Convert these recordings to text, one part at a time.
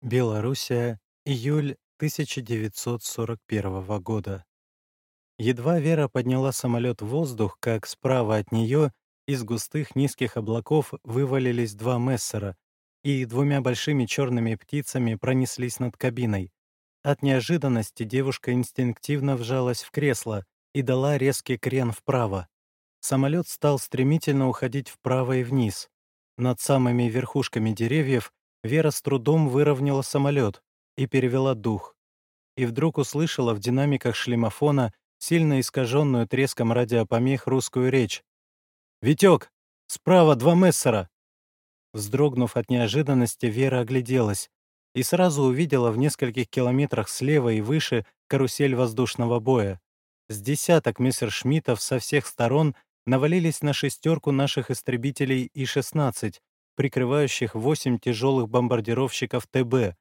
Белоруссия, июль 1941 года. Едва Вера подняла самолет в воздух, как справа от нее из густых низких облаков вывалились два мессера и двумя большими черными птицами пронеслись над кабиной. От неожиданности девушка инстинктивно вжалась в кресло и дала резкий крен вправо. Самолет стал стремительно уходить вправо и вниз. Над самыми верхушками деревьев Вера с трудом выровняла самолет и перевела дух. И вдруг услышала в динамиках шлемофона сильно искаженную треском радиопомех русскую речь. «Витек! Справа два мессера!» Вздрогнув от неожиданности, Вера огляделась и сразу увидела в нескольких километрах слева и выше карусель воздушного боя. С десяток мессершмиттов со всех сторон навалились на шестерку наших истребителей И-16, прикрывающих восемь тяжелых бомбардировщиков ТБ.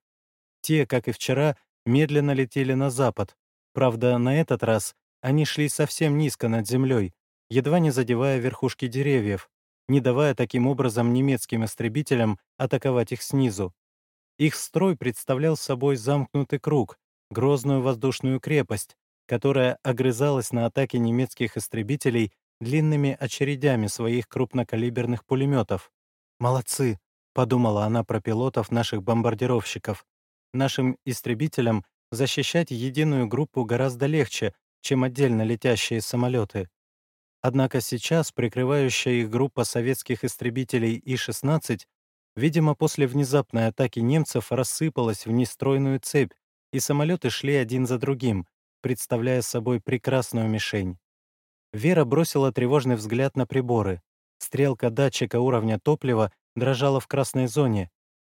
Те, как и вчера, медленно летели на запад. Правда, на этот раз они шли совсем низко над землей, едва не задевая верхушки деревьев, не давая таким образом немецким истребителям атаковать их снизу. Их строй представлял собой замкнутый круг, грозную воздушную крепость, которая огрызалась на атаки немецких истребителей длинными очередями своих крупнокалиберных пулеметов. «Молодцы», — подумала она про пилотов наших бомбардировщиков. «Нашим истребителям защищать единую группу гораздо легче, чем отдельно летящие самолеты. Однако сейчас прикрывающая их группа советских истребителей И-16, видимо, после внезапной атаки немцев рассыпалась в нестройную цепь, и самолеты шли один за другим, представляя собой прекрасную мишень. Вера бросила тревожный взгляд на приборы. Стрелка датчика уровня топлива дрожала в красной зоне,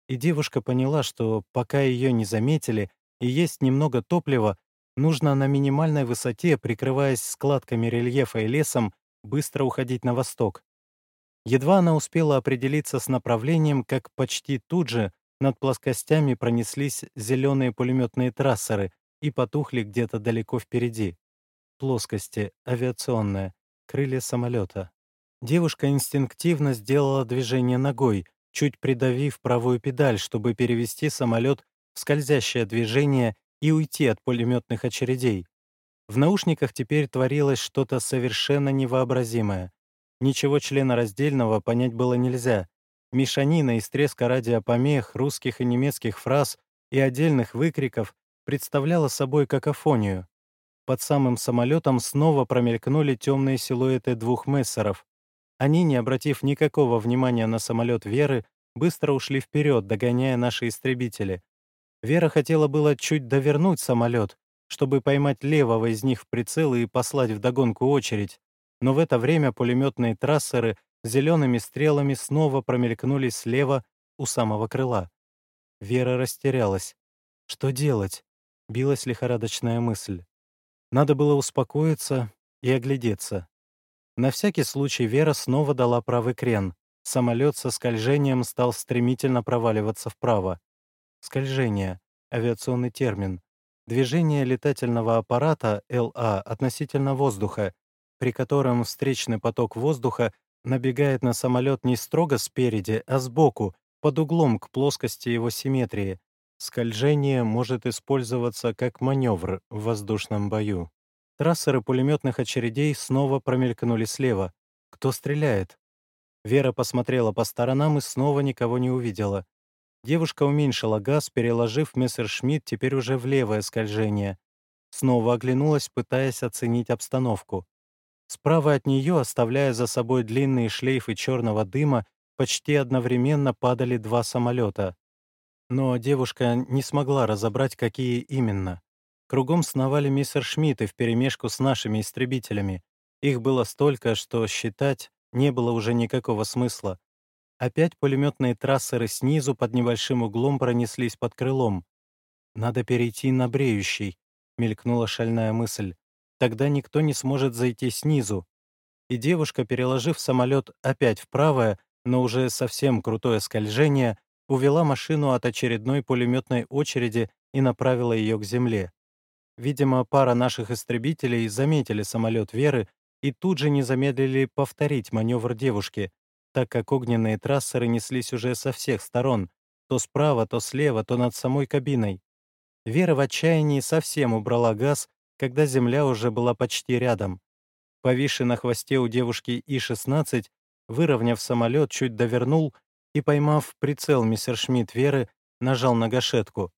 и девушка поняла, что пока ее не заметили и есть немного топлива, нужно на минимальной высоте, прикрываясь складками рельефа и лесом, быстро уходить на восток. Едва она успела определиться с направлением, как почти тут же над плоскостями пронеслись зеленые пулеметные трассеры и потухли где-то далеко впереди. Плоскости, авиационные, крылья самолета. Девушка инстинктивно сделала движение ногой, чуть придавив правую педаль, чтобы перевести самолет в скользящее движение и уйти от пулеметных очередей. В наушниках теперь творилось что-то совершенно невообразимое. Ничего членораздельного понять было нельзя. Мешанина из треска радиопомех, русских и немецких фраз и отдельных выкриков представляла собой какофонию. Под самым самолетом снова промелькнули темные силуэты двух мессеров. Они, не обратив никакого внимания на самолет Веры, быстро ушли вперед, догоняя наши истребители. Вера хотела было чуть довернуть самолет, чтобы поймать левого из них в прицел и послать вдогонку очередь, но в это время пулеметные трассеры зелеными стрелами снова промелькнули слева у самого крыла. Вера растерялась. Что делать? Билась лихорадочная мысль. Надо было успокоиться и оглядеться. На всякий случай Вера снова дала правый крен. Самолет со скольжением стал стремительно проваливаться вправо. Скольжение — авиационный термин. Движение летательного аппарата ЛА относительно воздуха, при котором встречный поток воздуха набегает на самолет не строго спереди, а сбоку, под углом к плоскости его симметрии. Скольжение может использоваться как маневр в воздушном бою. Трассеры пулеметных очередей снова промелькнули слева. Кто стреляет? Вера посмотрела по сторонам и снова никого не увидела. Девушка уменьшила газ, переложив Мессершмитт теперь уже в левое скольжение. Снова оглянулась, пытаясь оценить обстановку. Справа от нее, оставляя за собой длинные шлейфы черного дыма, почти одновременно падали два самолета. Но девушка не смогла разобрать, какие именно. Кругом сновали мессершмитты вперемешку с нашими истребителями. Их было столько, что считать не было уже никакого смысла. Опять пулеметные трассеры снизу под небольшим углом пронеслись под крылом. «Надо перейти на бреющий», — мелькнула шальная мысль. «Тогда никто не сможет зайти снизу». И девушка, переложив самолет опять в правое, но уже совсем крутое скольжение, увела машину от очередной пулеметной очереди и направила ее к земле. Видимо, пара наших истребителей заметили самолет Веры и тут же не замедлили повторить маневр девушки, так как огненные трассеры неслись уже со всех сторон, то справа, то слева, то над самой кабиной. Вера в отчаянии совсем убрала газ, когда земля уже была почти рядом. Повисший на хвосте у девушки И-16, выровняв самолет, чуть довернул и, поймав прицел мессершмитт Веры, нажал на гашетку.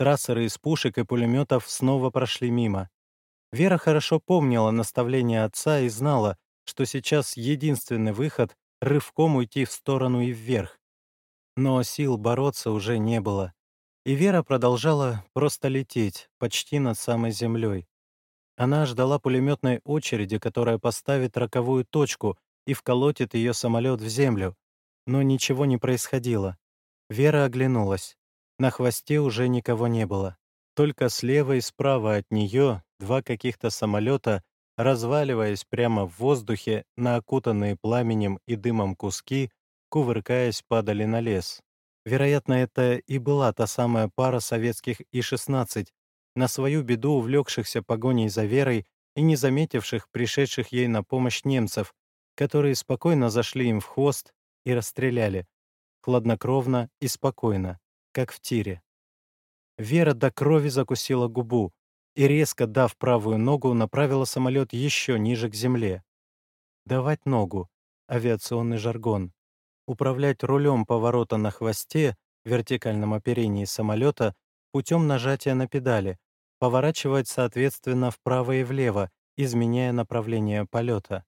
Трассеры из пушек и пулеметов снова прошли мимо. Вера хорошо помнила наставление отца и знала, что сейчас единственный выход — рывком уйти в сторону и вверх. Но сил бороться уже не было. И Вера продолжала просто лететь, почти над самой землей. Она ждала пулеметной очереди, которая поставит роковую точку и вколотит ее самолет в землю. Но ничего не происходило. Вера оглянулась. На хвосте уже никого не было. Только слева и справа от нее два каких-то самолета, разваливаясь прямо в воздухе на окутанные пламенем и дымом куски, кувыркаясь, падали на лес. Вероятно, это и была та самая пара советских И-16, на свою беду увлекшихся погоней за Верой и не заметивших пришедших ей на помощь немцев, которые спокойно зашли им в хвост и расстреляли. Хладнокровно и спокойно, как в тире. Вера до крови закусила губу и, резко дав правую ногу, направила самолет еще ниже к земле. Давать ногу — авиационный жаргон. Управлять рулем поворота на хвосте, вертикальном оперении самолета, путем нажатия на педали, поворачивать соответственно вправо и влево, изменяя направление полета.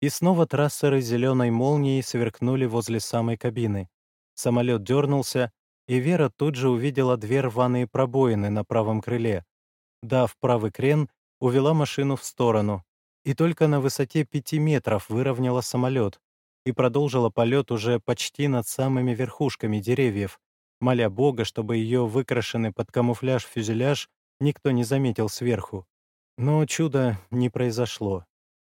И снова трассеры зеленой молнией сверкнули возле самой кабины. Самолет дернулся, и Вера тут же увидела две рваные пробоины на правом крыле. Дав правый крен, увела машину в сторону, и только на высоте пяти метров выровняла самолет и продолжила полет уже почти над самыми верхушками деревьев, моля Бога, чтобы ее выкрашенный под камуфляж фюзеляж никто не заметил сверху. Но чудо не произошло.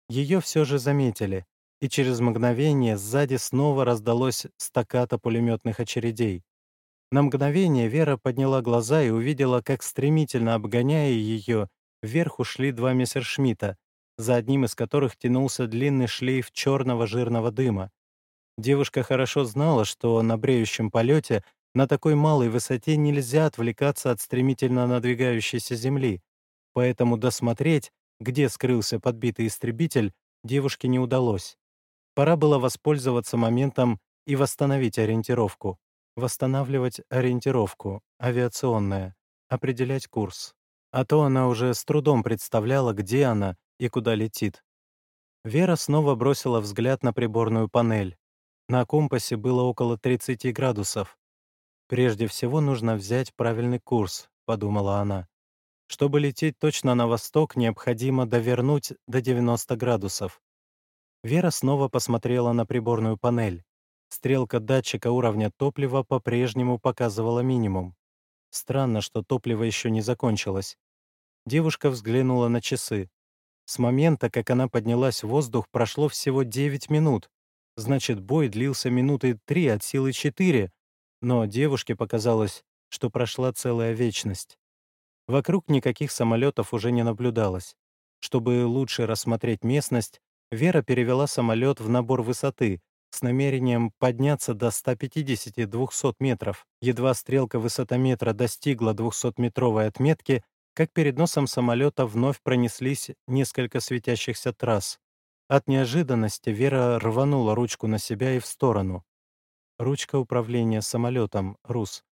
Ее все же заметили, и через мгновение сзади снова раздалось стаката пулеметных очередей. На мгновение Вера подняла глаза и увидела, как стремительно обгоняя ее, вверх ушли два мессершмитта, за одним из которых тянулся длинный шлейф черного жирного дыма. Девушка хорошо знала, что на бреющем полете на такой малой высоте нельзя отвлекаться от стремительно надвигающейся земли, поэтому досмотреть, где скрылся подбитый истребитель, девушке не удалось. Пора было воспользоваться моментом и восстановить ориентировку. Восстанавливать ориентировку, авиационная, определять курс. А то она уже с трудом представляла, где она и куда летит. Вера снова бросила взгляд на приборную панель. На компасе было около 30 градусов. «Прежде всего нужно взять правильный курс», — подумала она. «Чтобы лететь точно на восток, необходимо довернуть до 90 градусов». Вера снова посмотрела на приборную панель. Стрелка датчика уровня топлива по-прежнему показывала минимум. Странно, что топливо еще не закончилось. Девушка взглянула на часы. С момента, как она поднялась в воздух, прошло всего 9 минут. Значит, бой длился минуты 3 от силы 4, но девушке показалось, что прошла целая вечность. Вокруг никаких самолетов уже не наблюдалось. Чтобы лучше рассмотреть местность, Вера перевела самолет в набор высоты с намерением подняться до 150-200 метров. Едва стрелка высотометра достигла 200-метровой отметки, как перед носом самолета вновь пронеслись несколько светящихся трасс. От неожиданности Вера рванула ручку на себя и в сторону. Ручка управления самолетом, РУС.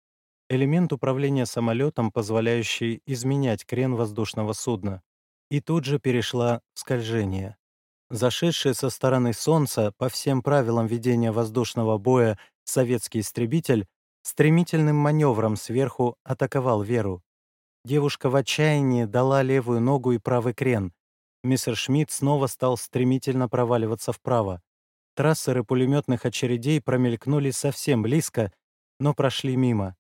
Элемент управления самолетом, позволяющий изменять крен воздушного судна. И тут же перешла скольжение. Зашедший со стороны Солнца по всем правилам ведения воздушного боя советский истребитель стремительным маневром сверху атаковал Веру. Девушка в отчаянии дала левую ногу и правый крен. Мистер Шмидт снова стал стремительно проваливаться вправо. Трассеры пулеметных очередей промелькнули совсем близко, но прошли мимо.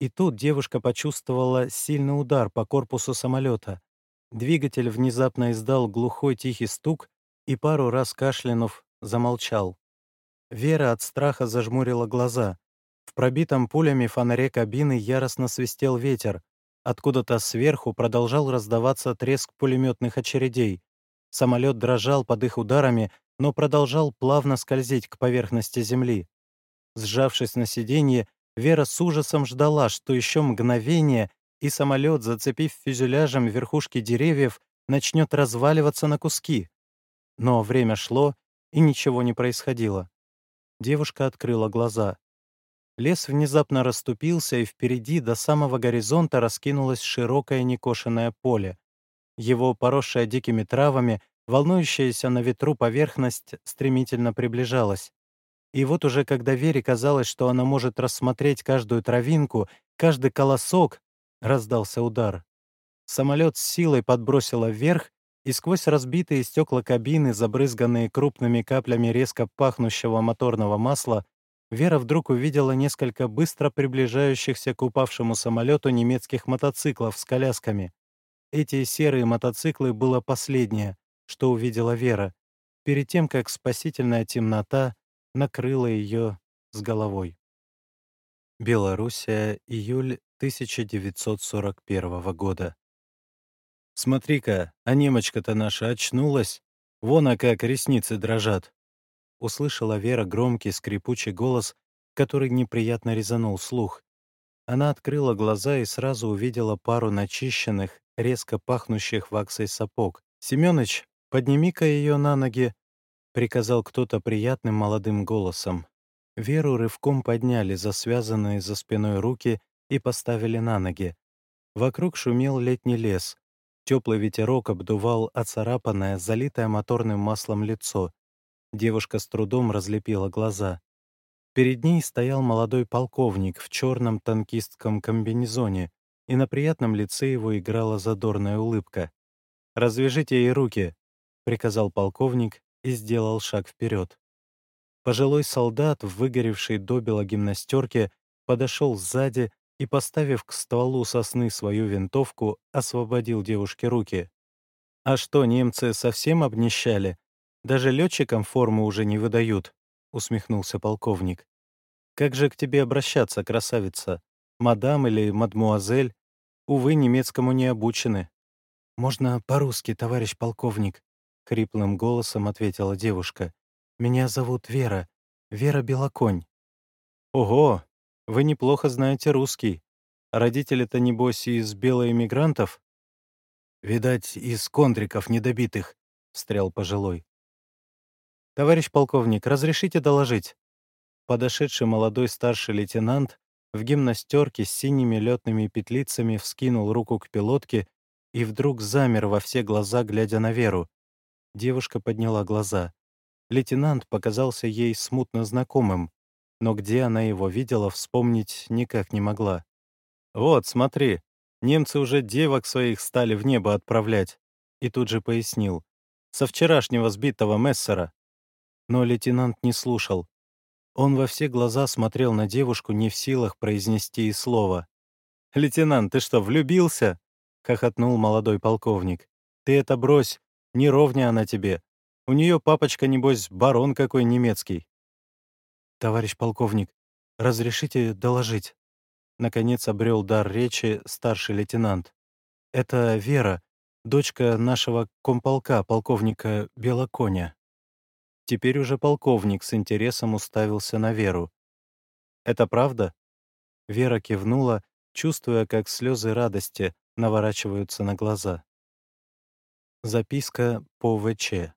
И тут девушка почувствовала сильный удар по корпусу самолета. Двигатель внезапно издал глухой тихий стук и пару раз кашлянув замолчал. Вера от страха зажмурила глаза. В пробитом пулями фонаре кабины яростно свистел ветер. Откуда-то сверху продолжал раздаваться треск пулеметных очередей. Самолет дрожал под их ударами, но продолжал плавно скользить к поверхности земли. Сжавшись на сиденье, Вера с ужасом ждала, что еще мгновение, и самолет, зацепив фюзеляжем верхушки деревьев, начнет разваливаться на куски. Но время шло, и ничего не происходило. Девушка открыла глаза. Лес внезапно расступился, и впереди до самого горизонта раскинулось широкое некошенное поле. Его поросшая дикими травами, волнующаяся на ветру поверхность стремительно приближалась. И вот уже когда Вере казалось, что она может рассмотреть каждую травинку, каждый колосок, раздался удар. Самолет с силой подбросило вверх, и сквозь разбитые стекла кабины, забрызганные крупными каплями резко пахнущего моторного масла, Вера вдруг увидела несколько быстро приближающихся к упавшему самолету немецких мотоциклов с колясками. Эти серые мотоциклы было последнее, что увидела Вера, перед тем, как спасительная темнота накрыла ее с головой. Белоруссия, июль 1941 года. «Смотри-ка, а немочка-то наша очнулась. Вон, а как ресницы дрожат услышала Вера громкий скрипучий голос, который неприятно резанул слух. Она открыла глаза и сразу увидела пару начищенных, резко пахнущих ваксой сапог. «Семёныч, подними-ка ее на ноги», — приказал кто-то приятным молодым голосом. Веру рывком подняли за связанные за спиной руки и поставили на ноги. Вокруг шумел летний лес. Теплый ветерок обдувал оцарапанное, залитое моторным маслом лицо. Девушка с трудом разлепила глаза. Перед ней стоял молодой полковник в черном танкистском комбинезоне, и на приятном лице его играла задорная улыбка. «Развяжите ей руки», — приказал полковник и сделал шаг вперед. Пожилой солдат в выгоревшей добело гимнастерке подошел сзади и, поставив к стволу сосны свою винтовку, освободил девушке руки. «А что, немцы совсем обнищали?» Даже летчикам форму уже не выдают», — усмехнулся полковник. «Как же к тебе обращаться, красавица? Мадам или мадмуазель? Увы, немецкому не обучены». «Можно по-русски, товарищ полковник», — хриплым голосом ответила девушка. «Меня зовут Вера. Вера Белоконь». «Ого! Вы неплохо знаете русский. Родители-то, небось, из белоэмигрантов?» «Видать, из контриков недобитых», — встрял пожилой. «Товарищ полковник, разрешите доложить?» Подошедший молодой старший лейтенант в гимнастерке с синими летными петлицами вскинул руку к пилотке и вдруг замер во все глаза, глядя на Веру. Девушка подняла глаза. Лейтенант показался ей смутно знакомым, но где она его видела, вспомнить никак не могла. «Вот, смотри, немцы уже девок своих стали в небо отправлять», и тут же пояснил. «Со вчерашнего сбитого Мессера». Но лейтенант не слушал. Он во все глаза смотрел на девушку, не в силах произнести и слова. «Лейтенант, ты что, влюбился?» — хохотнул молодой полковник. «Ты это брось, не ровня она тебе. У нее папочка, небось, барон какой немецкий». «Товарищ полковник, разрешите доложить?» Наконец обрел дар речи старший лейтенант. «Это Вера, дочка нашего комполка, полковника Белоконя». Теперь уже полковник с интересом уставился на Веру. «Это правда?» Вера кивнула, чувствуя, как слезы радости наворачиваются на глаза. Записка по ВЧ.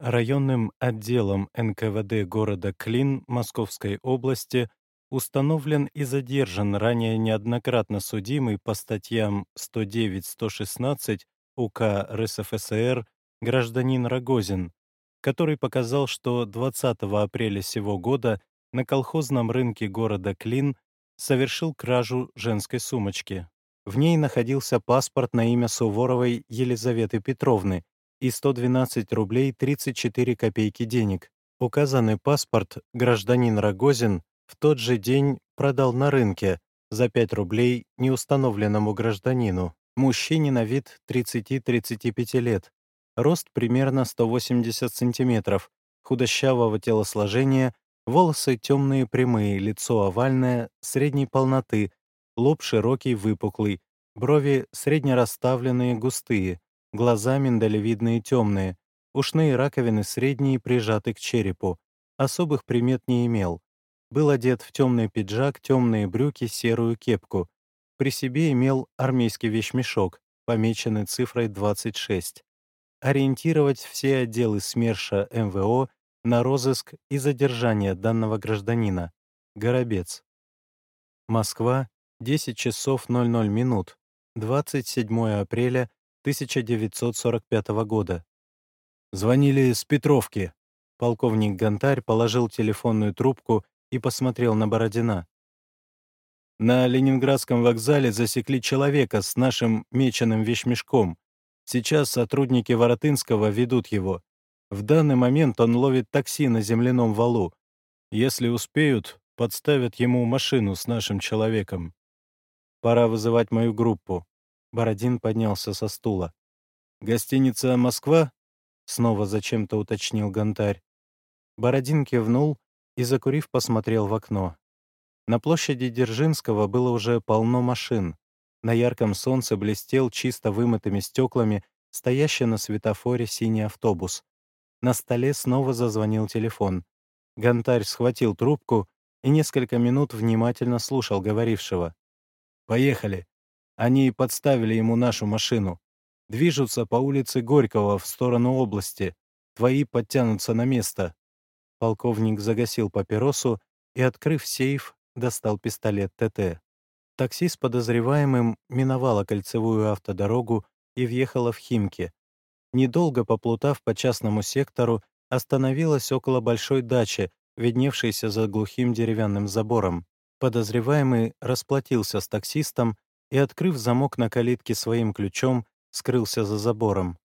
Районным отделом НКВД города Клин Московской области установлен и задержан ранее неоднократно судимый по статьям 109-116 УК РСФСР гражданин Рогозин, который показал, что 20 апреля сего года на колхозном рынке города Клин совершил кражу женской сумочки. В ней находился паспорт на имя Суворовой Елизаветы Петровны и 112 рублей 34 копейки денег. Указанный паспорт гражданин Рогозин в тот же день продал на рынке за 5 рублей неустановленному гражданину, мужчине на вид 30-35 лет, рост примерно 180 сантиметров, худощавого телосложения, волосы темные прямые, лицо овальное, средней полноты, лоб широкий выпуклый, брови среднерасставленные густые, глаза миндалевидные темные, ушные раковины средние прижаты к черепу, особых примет не имел. был одет в темный пиджак, темные брюки, серую кепку. При себе имел армейский вещмешок, помеченный цифрой 26. Ориентировать все отделы СМЕРШа МВО на розыск и задержание данного гражданина. Горобец. Москва, 10 часов 00 минут, 27 апреля 1945 года. Звонили с Петровки. Полковник Гонтарь положил телефонную трубку и посмотрел на Бородина. На Ленинградском вокзале засекли человека с нашим меченым вещмешком. Сейчас сотрудники Воротынского ведут его. В данный момент он ловит такси на земляном валу. Если успеют, подставят ему машину с нашим человеком. Пора вызывать мою группу. Бородин поднялся со стула. «Гостиница «Москва»?» — снова зачем-то уточнил Гонтарь. Бородин кивнул и, закурив, посмотрел в окно. На площади Дзержинского было уже полно машин. На ярком солнце блестел чисто вымытыми стеклами стоящий на светофоре синий автобус. На столе снова зазвонил телефон. Гонтарь схватил трубку и несколько минут внимательно слушал говорившего. «Поехали. Они подставили ему нашу машину. Движутся по улице Горького в сторону области. Твои подтянутся на место. Полковник загасил папиросу и, открыв сейф, достал пистолет ТТ. Такси с подозреваемым миновало кольцевую автодорогу и въехало в Химки. Недолго поплутав по частному сектору, остановилась около большой дачи, видневшейся за глухим деревянным забором. Подозреваемый расплатился с таксистом и, открыв замок на калитке своим ключом, скрылся за забором.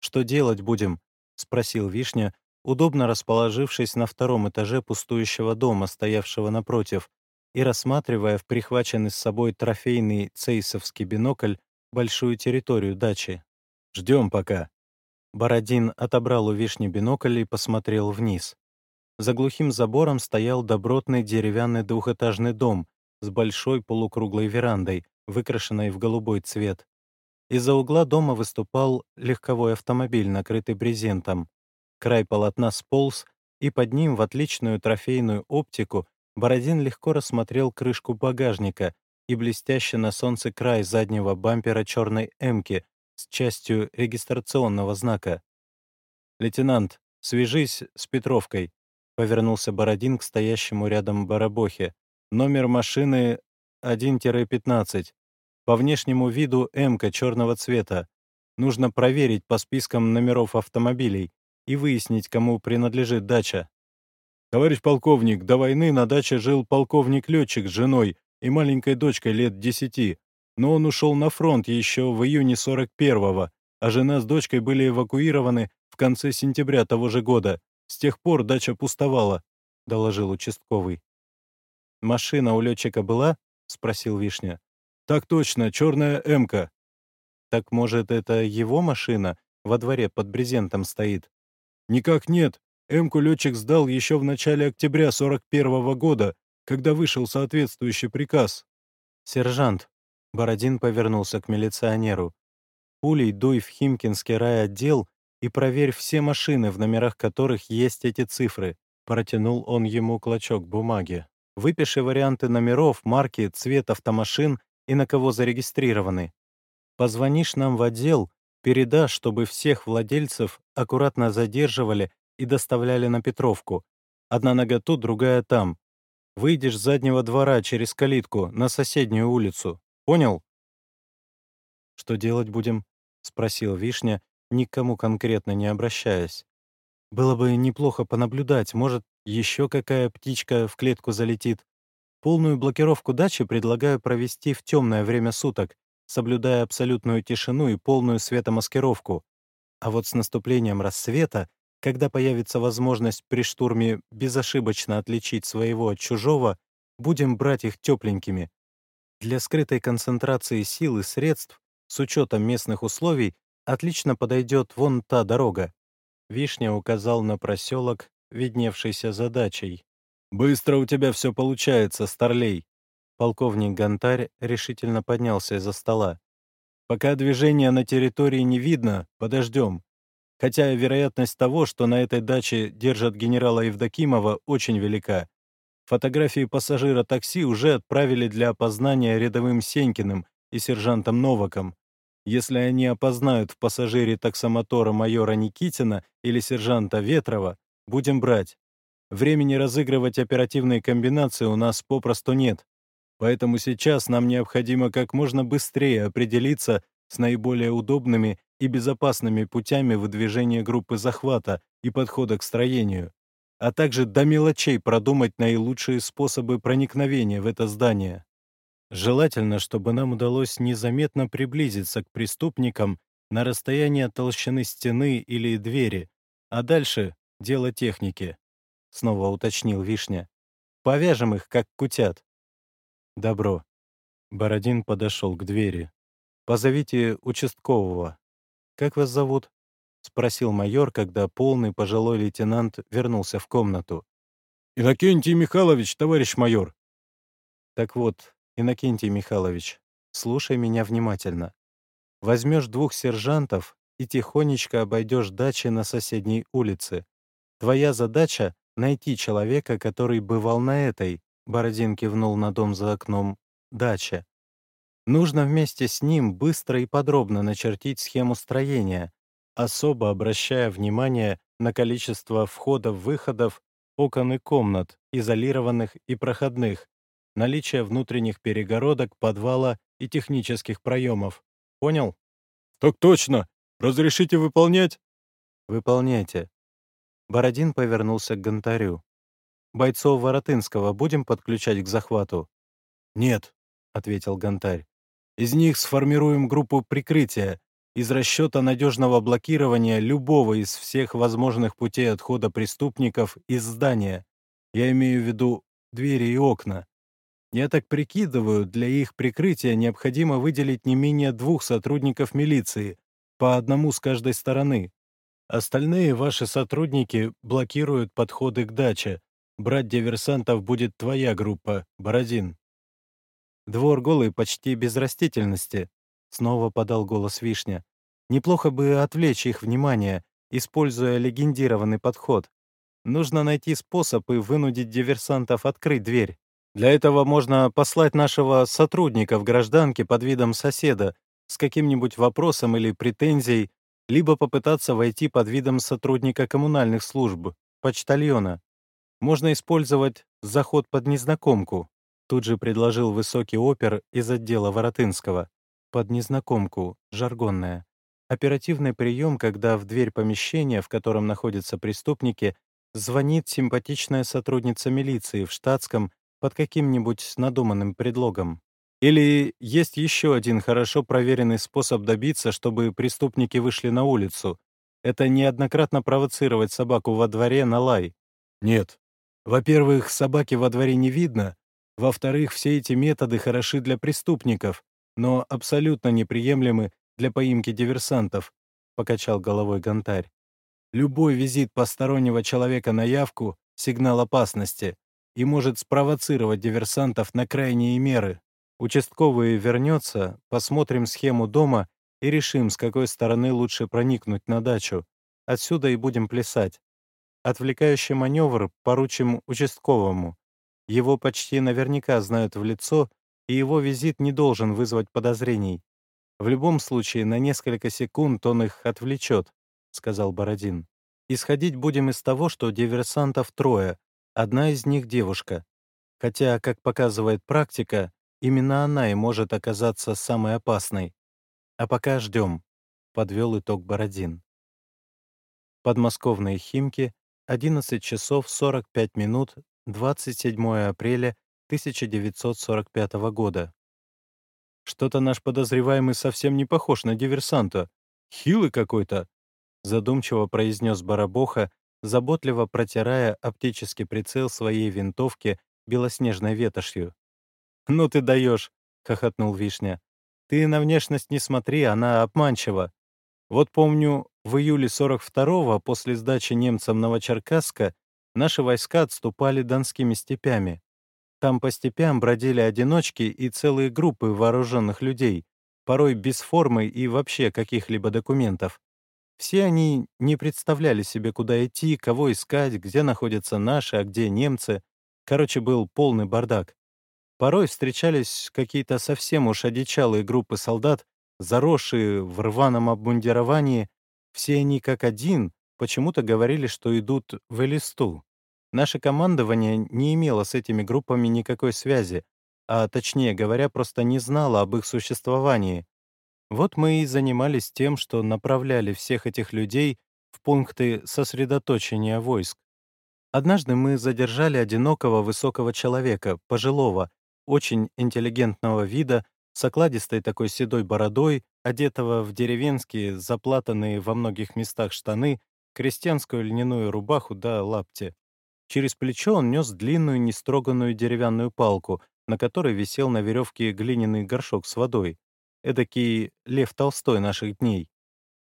«Что делать будем?» — спросил Вишня, удобно расположившись на втором этаже пустующего дома, стоявшего напротив, и рассматривая в прихваченный с собой трофейный цейсовский бинокль большую территорию дачи. «Ждем пока». Бородин отобрал у вишни бинокль и посмотрел вниз. За глухим забором стоял добротный деревянный двухэтажный дом с большой полукруглой верандой, выкрашенной в голубой цвет. Из-за угла дома выступал легковой автомобиль, накрытый брезентом. Край полотна сполз, и под ним в отличную трофейную оптику Бородин легко рассмотрел крышку багажника и блестящий на солнце край заднего бампера черной «Эмки» с частью регистрационного знака. «Лейтенант, свяжись с Петровкой», — повернулся Бородин к стоящему рядом Барабохе. «Номер машины 1-15. По внешнему виду «Эмка» черного цвета. Нужно проверить по спискам номеров автомобилей и выяснить, кому принадлежит дача. Товарищ полковник, до войны на даче жил полковник-летчик с женой и маленькой дочкой лет десяти, но он ушел на фронт еще в июне 41-го, а жена с дочкой были эвакуированы в конце сентября того же года. С тех пор дача пустовала, — доложил участковый. «Машина у летчика была?» — спросил Вишня. «Так точно, черная «Эмка». «Так, может, это его машина во дворе под брезентом стоит?» Никак нет. Эмку летчик сдал еще в начале октября 41 -го года, когда вышел соответствующий приказ. Сержант. Бородин повернулся к милиционеру. Пулей дуй в Химкинский райотдел и проверь все машины, в номерах которых есть эти цифры. Протянул он ему клочок бумаги. Выпиши варианты номеров, марки, цвет автомашин и на кого зарегистрированы. Позвонишь нам в отдел Передашь, чтобы всех владельцев аккуратно задерживали и доставляли на Петровку. Одна нога тут, другая там. Выйдешь с заднего двора через калитку на соседнюю улицу. Понял? «Что делать будем?» — спросил Вишня, никому конкретно не обращаясь. «Было бы неплохо понаблюдать, может, еще какая птичка в клетку залетит. Полную блокировку дачи предлагаю провести в темное время суток, соблюдая абсолютную тишину и полную светомаскировку. А вот с наступлением рассвета, когда появится возможность при штурме безошибочно отличить своего от чужого, будем брать их тепленькими. Для скрытой концентрации сил и средств, с учетом местных условий, отлично подойдет вон та дорога. Вишня указал на проселок, видневшийся задачей. «Быстро у тебя все получается, Старлей!» Полковник Гонтарь решительно поднялся из-за стола. «Пока движения на территории не видно, подождем. Хотя вероятность того, что на этой даче держат генерала Евдокимова, очень велика. Фотографии пассажира такси уже отправили для опознания рядовым Сенькиным и сержантом Новаком. Если они опознают в пассажире таксомотора майора Никитина или сержанта Ветрова, будем брать. Времени разыгрывать оперативные комбинации у нас попросту нет. Поэтому сейчас нам необходимо как можно быстрее определиться с наиболее удобными и безопасными путями выдвижения группы захвата и подхода к строению, а также до мелочей продумать наилучшие способы проникновения в это здание. Желательно, чтобы нам удалось незаметно приблизиться к преступникам на расстояние толщины стены или двери, а дальше — дело техники, — снова уточнил Вишня. Повяжем их, как кутят. Добро. Бородин подошел к двери. «Позовите участкового». «Как вас зовут?» — спросил майор, когда полный пожилой лейтенант вернулся в комнату. «Иннокентий Михайлович, товарищ майор». «Так вот, Иннокентий Михайлович, слушай меня внимательно. Возьмешь двух сержантов и тихонечко обойдешь дачи на соседней улице. Твоя задача — найти человека, который бывал на этой, Бородин кивнул на дом за окном, дача. Нужно вместе с ним быстро и подробно начертить схему строения, особо обращая внимание на количество входов-выходов, окон и комнат, изолированных и проходных, наличие внутренних перегородок, подвала и технических проемов. Понял? Так точно. Разрешите выполнять? Выполняйте. Бородин повернулся к Гонтарю. Бойцов Воротынского будем подключать к захвату? Нет, ответил Гонтарь. Из них сформируем группу прикрытия из расчета надежного блокирования любого из всех возможных путей отхода преступников из здания. Я имею в виду двери и окна. Я так прикидываю, для их прикрытия необходимо выделить не менее двух сотрудников милиции, по одному с каждой стороны. Остальные ваши сотрудники блокируют подходы к даче. Брать диверсантов будет твоя группа, Бородин. Двор голый почти без растительности, снова подал голос Вишня. Неплохо бы отвлечь их внимание, используя легендированный подход. Нужно найти способ и вынудить диверсантов открыть дверь. Для этого можно послать нашего сотрудника в гражданке под видом соседа с каким-нибудь вопросом или претензией, либо попытаться войти под видом сотрудника коммунальных служб, почтальона. Можно использовать заход под незнакомку. Тут же предложил высокий опер из отдела Воротынского. Под незнакомку, жаргонная. Оперативный прием, когда в дверь помещения, в котором находятся преступники, звонит симпатичная сотрудница милиции в штатском под каким-нибудь надуманным предлогом. Или есть еще один хорошо проверенный способ добиться, чтобы преступники вышли на улицу. Это неоднократно провоцировать собаку во дворе на лай. Нет. Во-первых, собаки во дворе не видно. Во-вторых, все эти методы хороши для преступников, но абсолютно неприемлемы для поимки диверсантов, покачал головой Гонтарь. Любой визит постороннего человека на явку — сигнал опасности и может спровоцировать диверсантов на крайние меры. Участковый вернется, посмотрим схему дома и решим, с какой стороны лучше проникнуть на дачу. Отсюда и будем плясать. Отвлекающий маневр поручим участковому. Его почти наверняка знают в лицо, и его визит не должен вызвать подозрений. В любом случае, на несколько секунд он их отвлечет, — сказал Бородин. Исходить будем из того, что диверсантов трое, Одна из них — девушка. Хотя, как показывает практика, именно она и может оказаться самой опасной. А пока ждем, — подвел итог Бородин. Подмосковные Химки, 11 часов 45 минут, 27 апреля 1945 года. «Что-то наш подозреваемый совсем не похож на диверсанта. Хилый какой-то», — задумчиво произнес Барабоха, заботливо протирая оптический прицел своей винтовки белоснежной ветошью. «Ну ты даешь!» — хохотнул Вишня. «Ты на внешность не смотри, она обманчива. Вот помню, в июле 42-го, после сдачи немцам Новочеркасска, наши войска отступали донскими степями. Там по степям бродили одиночки и целые группы вооруженных людей, порой без формы и вообще каких-либо документов. Все они не представляли себе, куда идти, кого искать, где находятся наши, а где немцы. Короче, был полный бардак. Порой встречались какие-то совсем уж одичалые группы солдат, заросшие в рваном обмундировании. Все они как один почему-то говорили, что идут в Элисту. Наше командование не имело с этими группами никакой связи, а точнее говоря, просто не знало об их существовании. Вот мы и занимались тем, что направляли всех этих людей в пункты сосредоточения войск. Однажды мы задержали одинокого высокого человека, пожилого, очень интеллигентного вида, с окладистой такой седой бородой, одетого в деревенские, заплатанные во многих местах штаны, крестьянскую льняную рубаху да лапти. Через плечо он нес длинную нестроганную деревянную палку, на которой висел на веревке глиняный горшок с водой. Эдакий Лев Толстой наших дней.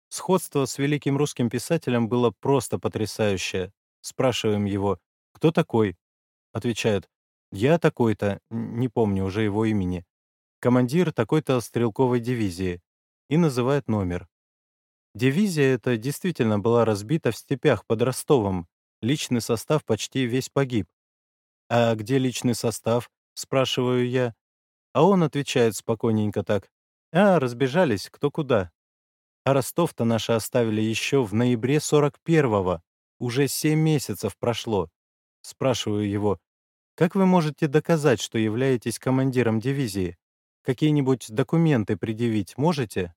Сходство с великим русским писателем было просто потрясающее. Спрашиваем его, кто такой? Отвечает, я такой-то, не помню уже его имени. Командир такой-то стрелковой дивизии. И называет номер. Дивизия эта действительно была разбита в степях под Ростовом. Личный состав почти весь погиб. «А где личный состав?» — спрашиваю я. А он отвечает спокойненько так. «А, разбежались, кто куда». А Ростов-то наши оставили еще в ноябре 41-го. Уже семь месяцев прошло. Спрашиваю его, как вы можете доказать, что являетесь командиром дивизии? Какие-нибудь документы предъявить можете?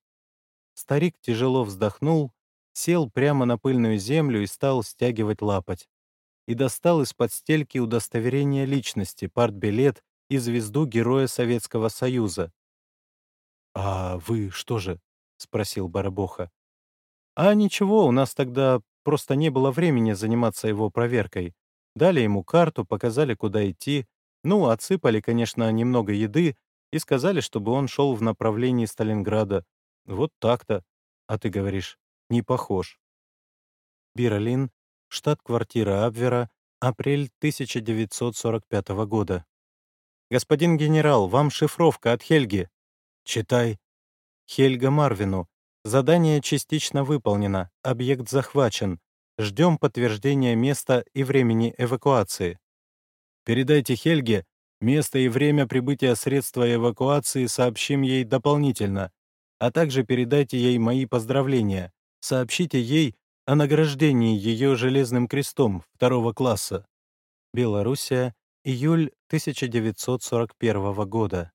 Старик тяжело вздохнул, сел прямо на пыльную землю и стал стягивать лапоть. И достал из-под стельки удостоверение личности, партбилет и звезду Героя Советского Союза. «А вы что же?» — спросил Барабоха. «А ничего, у нас тогда просто не было времени заниматься его проверкой. Дали ему карту, показали, куда идти. Ну, отсыпали, конечно, немного еды и сказали, чтобы он шел в направлении Сталинграда. Вот так-то. А ты говоришь, не похож. Биролин, штаб-квартира Абвера, апрель 1945 года. «Господин генерал, вам шифровка от Хельги». «Читай». Хельга Марвину. Задание частично выполнено, объект захвачен. Ждем подтверждения места и времени эвакуации. Передайте Хельге, место и время прибытия средства эвакуации сообщим ей дополнительно, а также передайте ей мои поздравления. Сообщите ей о награждении ее Железным крестом второго класса. Белоруссия, июль 1941 года.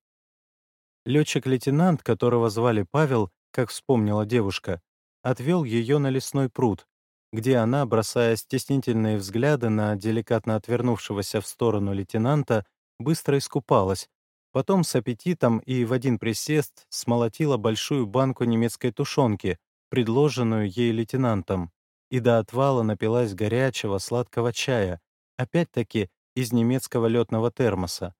Летчик-лейтенант, которого звали Павел, как вспомнила девушка, отвел ее на лесной пруд, где она, бросая стеснительные взгляды на деликатно отвернувшегося в сторону лейтенанта, быстро искупалась, потом с аппетитом и в один присест смолотила большую банку немецкой тушенки, предложенную ей лейтенантом, и до отвала напилась горячего сладкого чая, опять-таки из немецкого летного термоса.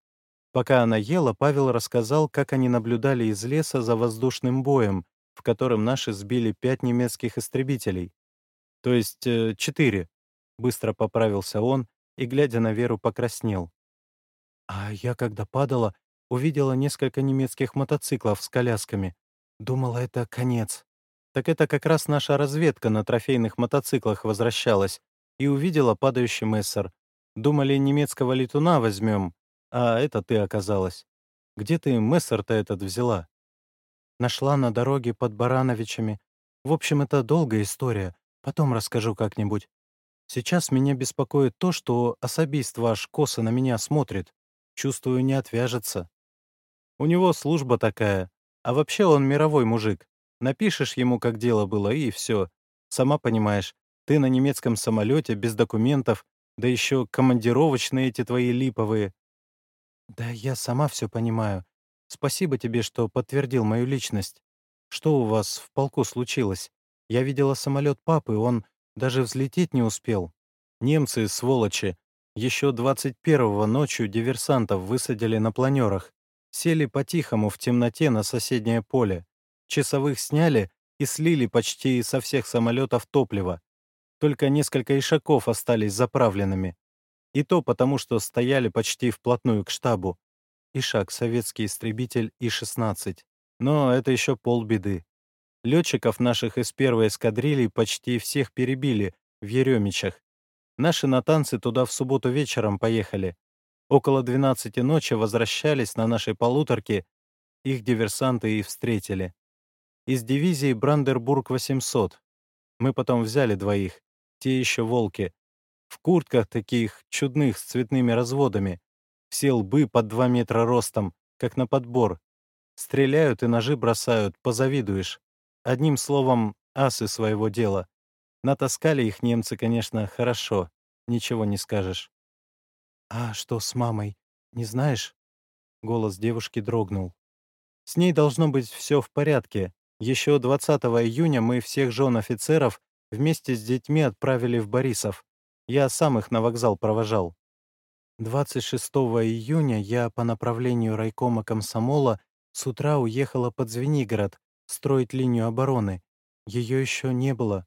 Пока она ела, Павел рассказал, как они наблюдали из леса за воздушным боем, в котором наши сбили пять немецких истребителей. То есть э, четыре. Быстро поправился он и, глядя на Веру, покраснел. А я, когда падала, увидела несколько немецких мотоциклов с колясками. Думала, это конец. Так это как раз наша разведка на трофейных мотоциклах возвращалась и увидела падающий мессер. Думали, немецкого летуна возьмем, а это ты оказалась. Где ты мессер-то этот взяла? Нашла на дороге под Барановичами. В общем, это долгая история. Потом расскажу как-нибудь. Сейчас меня беспокоит то, что особист ваш косо на меня смотрит. Чувствую, не отвяжется. У него служба такая. А вообще он мировой мужик. Напишешь ему, как дело было, и все. Сама понимаешь, ты на немецком самолете без документов, да еще командировочные эти твои липовые. Да я сама все понимаю. Спасибо тебе, что подтвердил мою личность. Что у вас в полку случилось? Я видела самолет папы, он даже взлететь не успел. Немцы, сволочи, еще 21-го ночью диверсантов высадили на планерах. Сели по-тихому в темноте на соседнее поле. Часовых сняли и слили почти со всех самолетов топливо. Только несколько ишаков остались заправленными. И то потому, что стояли почти вплотную к штабу. Ишак — советский истребитель И-16. Но это еще полбеды. Летчиков наших из первой эскадрильи почти всех перебили в Еремичах. Наши на танцы туда в субботу вечером поехали. Около 12 ночи возвращались на нашей полуторке, их диверсанты и встретили. Из дивизии Брандербург-800. Мы потом взяли двоих, те еще волки. В куртках таких чудных с цветными разводами. Все лбы под два метра ростом, как на подбор. Стреляют и ножи бросают, позавидуешь. Одним словом, асы своего дела. Натаскали их немцы, конечно, хорошо. Ничего не скажешь. «А что с мамой? Не знаешь?» Голос девушки дрогнул. «С ней должно быть все в порядке. Еще 20 июня мы всех жен офицеров вместе с детьми отправили в Борисов. Я сам их на вокзал провожал. 26 июня я по направлению райкома комсомола с утра уехала под Звенигород строить линию обороны. Ее еще не было.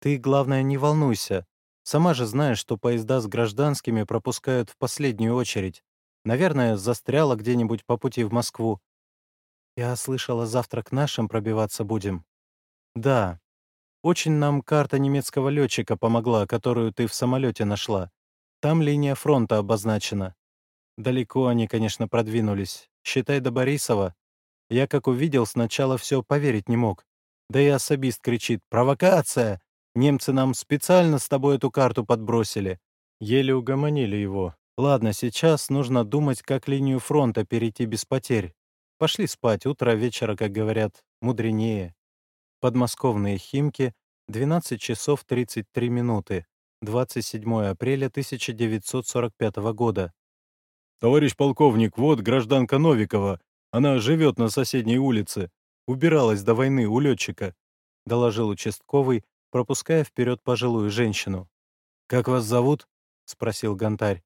Ты, главное, не волнуйся. Сама же знаешь, что поезда с гражданскими пропускают в последнюю очередь. Наверное, застряла где-нибудь по пути в Москву. Я слышала, завтра к нашим пробиваться будем. Да. Очень нам карта немецкого летчика помогла, которую ты в самолете нашла. Там линия фронта обозначена. Далеко они, конечно, продвинулись. Считай до Борисова. Я, как увидел, сначала все поверить не мог. Да и особист кричит «Провокация! Немцы нам специально с тобой эту карту подбросили». Еле угомонили его. Ладно, сейчас нужно думать, как линию фронта перейти без потерь. Пошли спать, утро вечера, как говорят, мудренее. Подмосковные Химки, 12 часов 33 минуты. 27 апреля 1945 года. «Товарищ полковник, вот гражданка Новикова. Она живет на соседней улице. Убиралась до войны у летчика», — доложил участковый, пропуская вперед пожилую женщину. «Как вас зовут?» — спросил Гонтарь.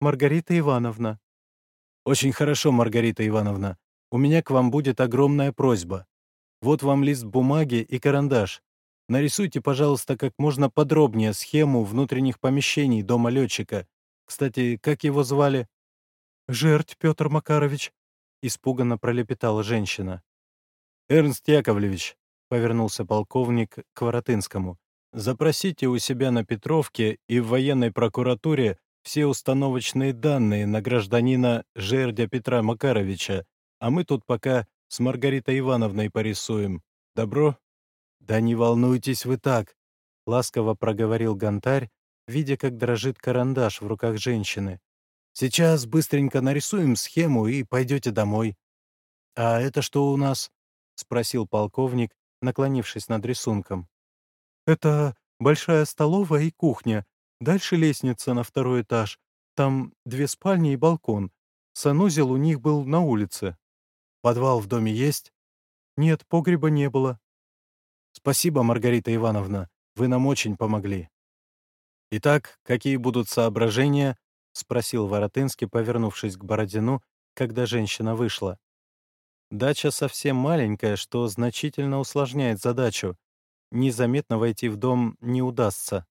«Маргарита Ивановна». «Очень хорошо, Маргарита Ивановна. У меня к вам будет огромная просьба. Вот вам лист бумаги и карандаш. Нарисуйте, пожалуйста, как можно подробнее схему внутренних помещений дома летчика. Кстати, как его звали? «Жерть Петр Макарович», — испуганно пролепетала женщина. «Эрнст Яковлевич», — повернулся полковник к Воротынскому, «запросите у себя на Петровке и в военной прокуратуре все установочные данные на гражданина Жердя Петра Макаровича, а мы тут пока с Маргаритой Ивановной порисуем. Добро?» «Да не волнуйтесь вы так», — ласково проговорил Гонтарь, видя, как дрожит карандаш в руках женщины. «Сейчас быстренько нарисуем схему и пойдете домой». «А это что у нас?» — спросил полковник, наклонившись над рисунком. «Это большая столовая и кухня. Дальше лестница на второй этаж. Там две спальни и балкон. Санузел у них был на улице. Подвал в доме есть?» «Нет, погреба не было», Спасибо, Маргарита Ивановна, вы нам очень помогли. Итак, какие будут соображения? Спросил Воротынский, повернувшись к Бородину, когда женщина вышла. Дача совсем маленькая, что значительно усложняет задачу. Незаметно войти в дом не удастся.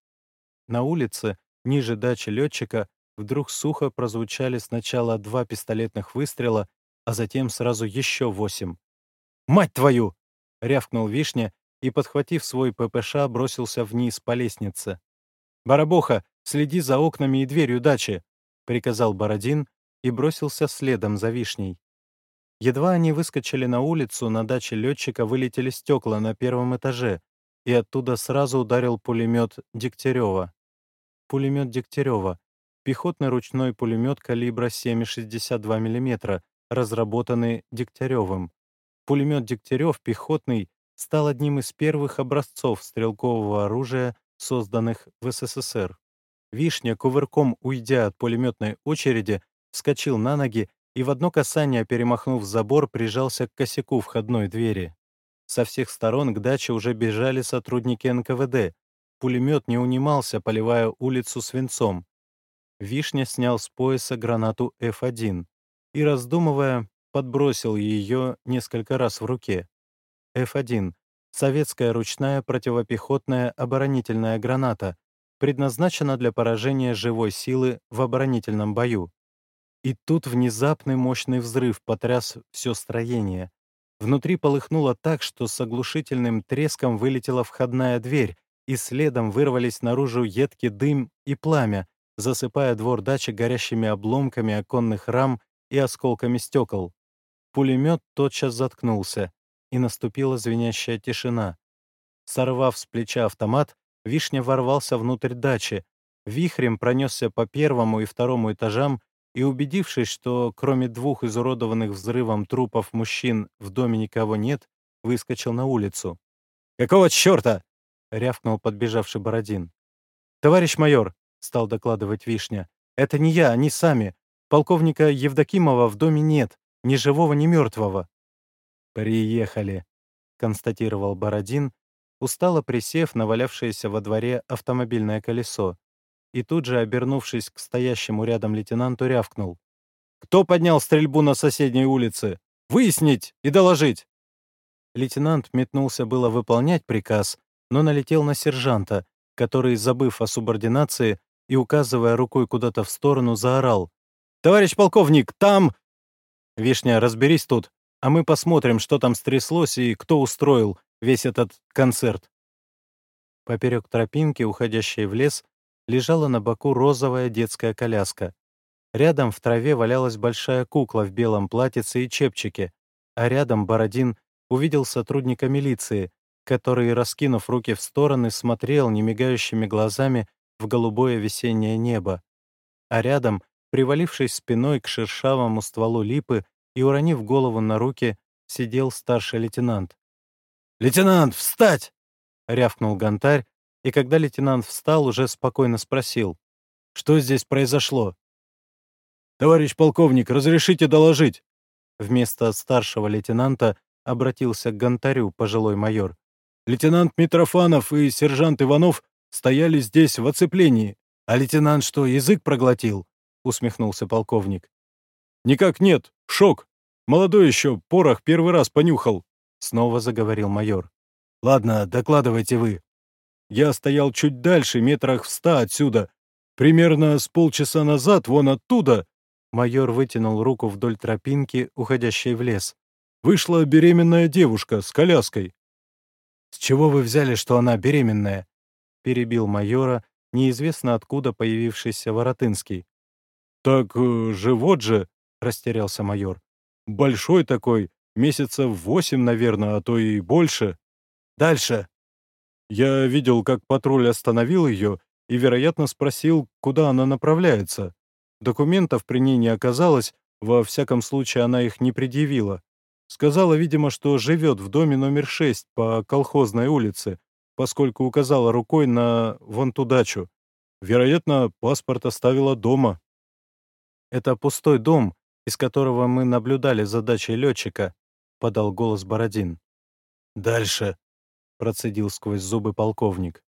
На улице, ниже дачи летчика, вдруг сухо прозвучали сначала два пистолетных выстрела, а затем сразу еще восемь. «Мать твою!» — рявкнул Вишня и, подхватив свой ППШ, бросился вниз по лестнице. «Барабоха, следи за окнами и дверью дачи!» — приказал Бородин и бросился следом за вишней. Едва они выскочили на улицу, на даче летчика вылетели стекла на первом этаже, и оттуда сразу ударил пулемет Дегтярева. Пулемет Дегтярева — пехотный ручной пулемет калибра 7,62 мм, разработанный Дегтяревым. Пулемет Дегтярев пехотный стал одним из первых образцов стрелкового оружия, созданных в СССР. Вишня, кувырком уйдя от пулеметной очереди, вскочил на ноги и в одно касание, перемахнув забор, прижался к косяку входной двери. Со всех сторон к даче уже бежали сотрудники НКВД. Пулемет не унимался, поливая улицу свинцом. Вишня снял с пояса гранату F1 и, раздумывая, подбросил ее несколько раз в руке. F1 — советская ручная противопехотная оборонительная граната, предназначена для поражения живой силы в оборонительном бою. И тут внезапный мощный взрыв потряс все строение. Внутри полыхнуло так, что с оглушительным треском вылетела входная дверь, и следом вырвались наружу едкий дым и пламя, засыпая двор дачи горящими обломками оконных рам и осколками стекол. Пулемет тотчас заткнулся, и наступила звенящая тишина. Сорвав с плеча автомат, Вишня ворвался внутрь дачи, вихрем пронесся по первому и второму этажам и, убедившись, что кроме двух изуродованных взрывом трупов мужчин в доме никого нет, выскочил на улицу. «Какого черта?» — рявкнул подбежавший Бородин. «Товарищ майор», — стал докладывать Вишня, — «это не я, они сами. Полковника Евдокимова в доме нет, ни живого, ни мертвого». «Приехали», — констатировал Бородин, устало присев на валявшееся во дворе автомобильное колесо, и тут же, обернувшись к стоящему рядом лейтенанту, рявкнул. «Кто поднял стрельбу на соседней улице? Выяснить и доложить!» Лейтенант метнулся было выполнять приказ, но налетел на сержанта, который, забыв о субординации и указывая рукой куда-то в сторону, заорал. «Товарищ полковник, там...» «Вишня, разберись тут, а мы посмотрим, что там стряслось и кто устроил весь этот концерт». Поперек тропинки, уходящей в лес, лежала на боку розовая детская коляска. Рядом в траве валялась большая кукла в белом платьице и чепчике, а рядом Бородин увидел сотрудника милиции, который, раскинув руки в стороны, смотрел немигающими глазами в голубое весеннее небо. А рядом, привалившись спиной к шершавому стволу липы и уронив голову на руки, сидел старший лейтенант. «Лейтенант, встать!» — рявкнул Гонтарь, и когда лейтенант встал, уже спокойно спросил, «Что здесь произошло?» «Товарищ полковник, разрешите доложить?» Вместо старшего лейтенанта обратился к Гонтарю пожилой майор. «Лейтенант Митрофанов и сержант Иванов стояли здесь в оцеплении. А лейтенант что, язык проглотил?» — усмехнулся полковник. «Никак нет, шок. Молодой еще, порох первый раз понюхал», — снова заговорил майор. «Ладно, докладывайте вы». Я стоял чуть дальше, метрах в ста отсюда. Примерно с полчаса назад, вон оттуда, майор вытянул руку вдоль тропинки, уходящей в лес. Вышла беременная девушка с коляской. «С чего вы взяли, что она беременная?» — перебил майора, неизвестно откуда появившийся Воротынский. «Так э, живот же», — растерялся майор. «Большой такой, месяцев восемь, наверное, а то и больше. Дальше». Я видел, как патруль остановил ее и, вероятно, спросил, куда она направляется. Документов при ней не оказалось, во всяком случае она их не предъявила. Сказала, видимо, что живет в доме номер 6 по колхозной улице, поскольку указала рукой на вон ту дачу. Вероятно, паспорт оставила дома. «Это пустой дом, из которого мы наблюдали за дачей летчика», — подал голос Бородин. «Дальше», — процедил сквозь зубы полковник.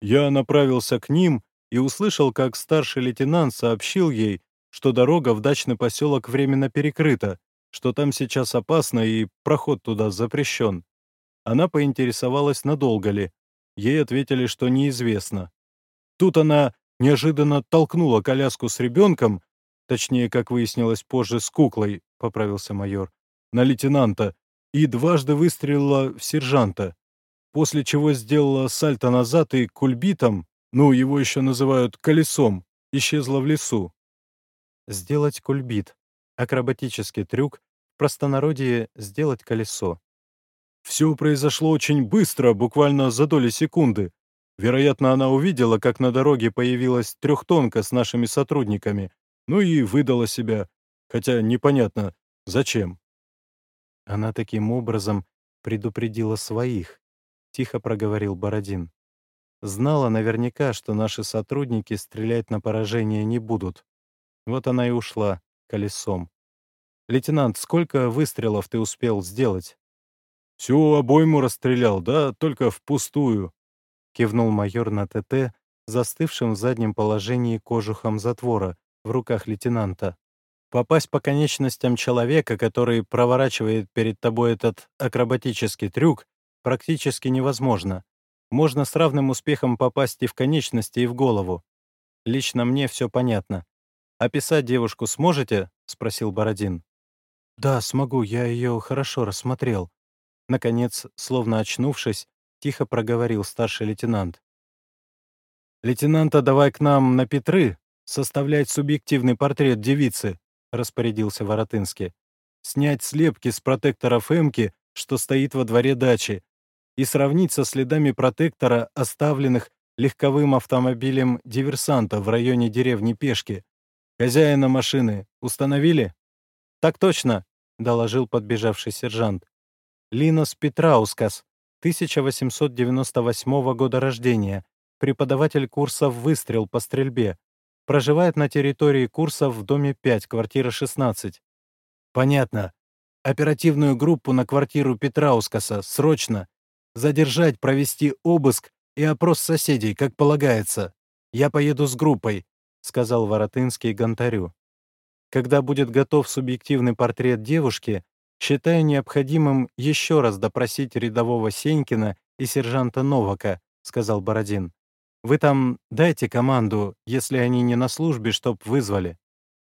«Я направился к ним и услышал, как старший лейтенант сообщил ей, что дорога в дачный поселок временно перекрыта, что там сейчас опасно и проход туда запрещен. Она поинтересовалась, надолго ли. Ей ответили, что неизвестно. Тут она неожиданно толкнула коляску с ребенком, точнее, как выяснилось позже, с куклой, поправился майор, на лейтенанта, и дважды выстрелила в сержанта, после чего сделала сальто назад и кульбитом, ну, его еще называют колесом, исчезла в лесу. Сделать кульбит акробатический трюк, в простонародье «сделать колесо». Все произошло очень быстро, буквально за доли секунды. Вероятно, она увидела, как на дороге появилась трехтонка с нашими сотрудниками, ну и выдала себя, хотя непонятно, зачем. Она таким образом предупредила своих, тихо проговорил Бородин. Знала наверняка, что наши сотрудники стрелять на поражение не будут. Вот она и ушла, колесом. «Лейтенант, сколько выстрелов ты успел сделать?» «Всю обойму расстрелял, да, только впустую», — кивнул майор на ТТ, застывшим в заднем положении кожухом затвора в руках лейтенанта. Попасть по конечностям человека, который проворачивает перед тобой этот акробатический трюк, практически невозможно. Можно с равным успехом попасть и в конечности, и в голову. Лично мне все понятно. «Описать девушку сможете?» — спросил Бородин. «Да, смогу, я ее хорошо рассмотрел». Наконец, словно очнувшись, тихо проговорил старший лейтенант. «Лейтенанта давай к нам на Петры, составлять субъективный портрет девицы», — распорядился Воротынский. «Снять слепки с протекторов Эмки, что стоит во дворе дачи, и сравнить со следами протектора, оставленных легковым автомобилем диверсанта в районе деревни Пешки. Хозяина машины установили?» «Так точно», — доложил подбежавший сержант. «Линос Петраускас, 1898 года рождения, преподаватель курсов «Выстрел» по стрельбе. Проживает на территории курсов в доме 5, квартира 16. Понятно. Оперативную группу на квартиру Петраускаса, срочно. Задержать, провести обыск и опрос соседей, как полагается. Я поеду с группой, сказал Воротынский Гонтарю. Когда будет готов субъективный портрет девушки, считаю необходимым еще раз допросить рядового Сенькина и сержанта Новака, сказал Бородин. Вы там дайте команду, если они не на службе, чтоб вызвали.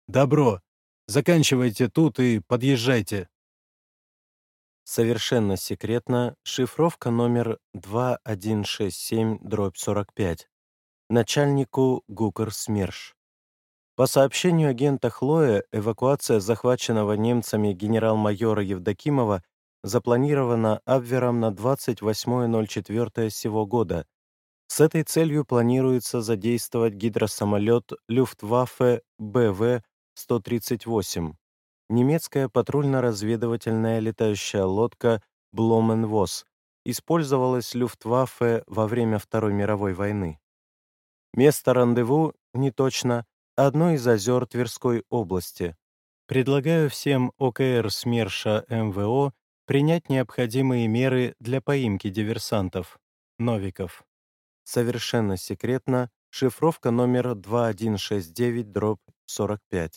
Добро. Заканчивайте тут и подъезжайте. Совершенно секретно шифровка номер 2167-45. Начальнику ГУКР СМЕРШ. По сообщению агента Хлоя, эвакуация захваченного немцами генерал-майора Евдокимова запланирована Абвером на 28.04 сего года, с этой целью планируется задействовать гидросамолет Люфтваффе БВ-138, немецкая патрульно-разведывательная летающая лодка Бломенвос, использовалась Люфтваффе во время Второй мировой войны. Место рандеву не точно, одно из озер Тверской области. Предлагаю всем ОКР СМЕРШа МВО принять необходимые меры для поимки диверсантов. Новиков. Совершенно секретно. Шифровка номер 2169-45.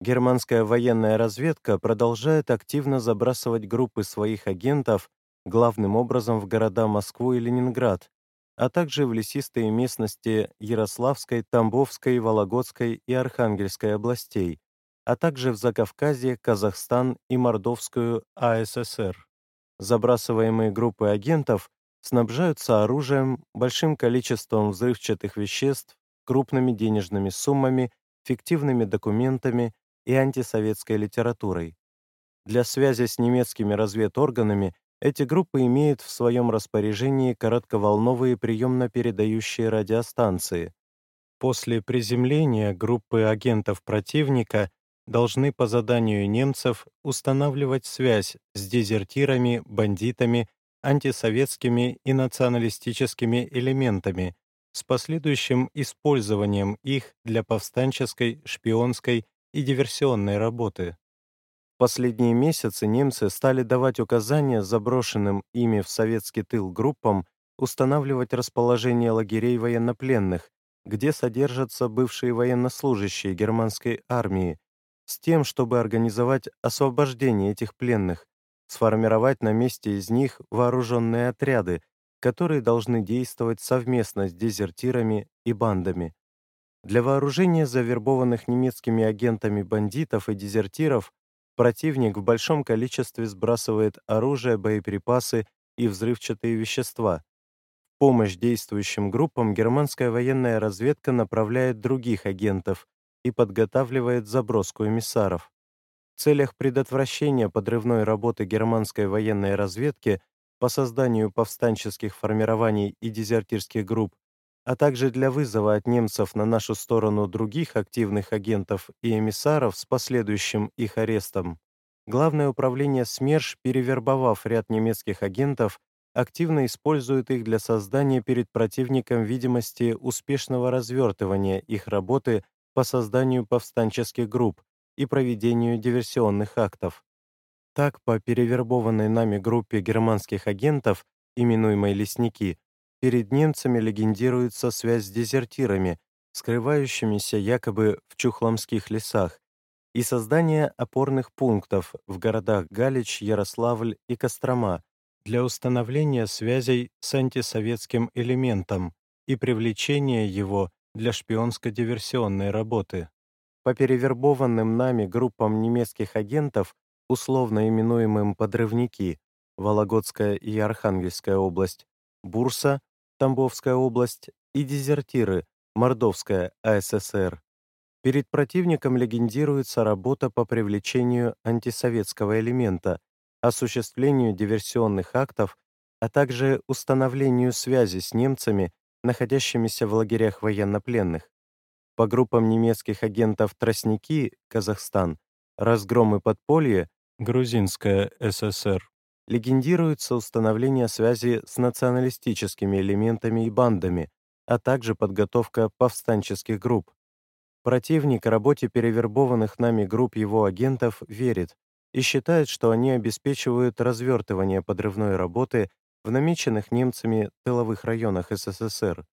Германская военная разведка продолжает активно забрасывать группы своих агентов главным образом в города Москву и Ленинград, а также в лесистые местности Ярославской, Тамбовской, Вологодской и Архангельской областей, а также в Закавказье, Казахстан и Мордовскую АССР. Забрасываемые группы агентов снабжаются оружием, большим количеством взрывчатых веществ, крупными денежными суммами, фиктивными документами и антисоветской литературой. Для связи с немецкими разведорганами эти группы имеют в своем распоряжении коротковолновые приемно-передающие радиостанции. После приземления группы агентов противника должны по заданию немцев устанавливать связь с дезертирами, бандитами антисоветскими и националистическими элементами с последующим использованием их для повстанческой, шпионской и диверсионной работы. В последние месяцы немцы стали давать указания заброшенным ими в советский тыл группам устанавливать расположение лагерей военнопленных, где содержатся бывшие военнослужащие германской армии, с тем, чтобы организовать освобождение этих пленных, сформировать на месте из них вооруженные отряды, которые должны действовать совместно с дезертирами и бандами. Для вооружения завербованных немецкими агентами бандитов и дезертиров противник в большом количестве сбрасывает оружие, боеприпасы и взрывчатые вещества. В помощь действующим группам германская военная разведка направляет других агентов и подготавливает заброску эмиссаров. Целях предотвращения подрывной работы германской военной разведки по созданию повстанческих формирований и дезертирских групп, а также для вызова от немцев на нашу сторону других активных агентов и эмиссаров с последующим их арестом, Главное управление СМЕРШ, перевербовав ряд немецких агентов, активно использует их для создания перед противником видимости успешного развертывания их работы по созданию повстанческих групп, и проведению диверсионных актов. Так, по перевербованной нами группе германских агентов, именуемой «Лесники», перед немцами легендируется связь с дезертирами, скрывающимися якобы в чухломских лесах, и создание опорных пунктов в городах Галич, Ярославль и Кострома для установления связей с антисоветским элементом и привлечения его для шпионско-диверсионной работы. По перевербованным нами группам немецких агентов, условно именуемым «подрывники», Вологодская и Архангельская область, Бурса, Тамбовская область и дезертиры Мордовская АССР. Перед противником легендируется работа по привлечению антисоветского элемента, осуществлению диверсионных актов, а также установлению связи с немцами, находящимися в лагерях военнопленных. По группам немецких агентов «Тростники» Казахстан, «Разгром и подполье» Грузинская ССР легендируется установление связи с националистическими элементами и бандами, а также подготовка повстанческих групп. Противник работе перевербованных нами групп его агентов верит и считает, что они обеспечивают развертывание подрывной работы в намеченных немцами тыловых районах СССР.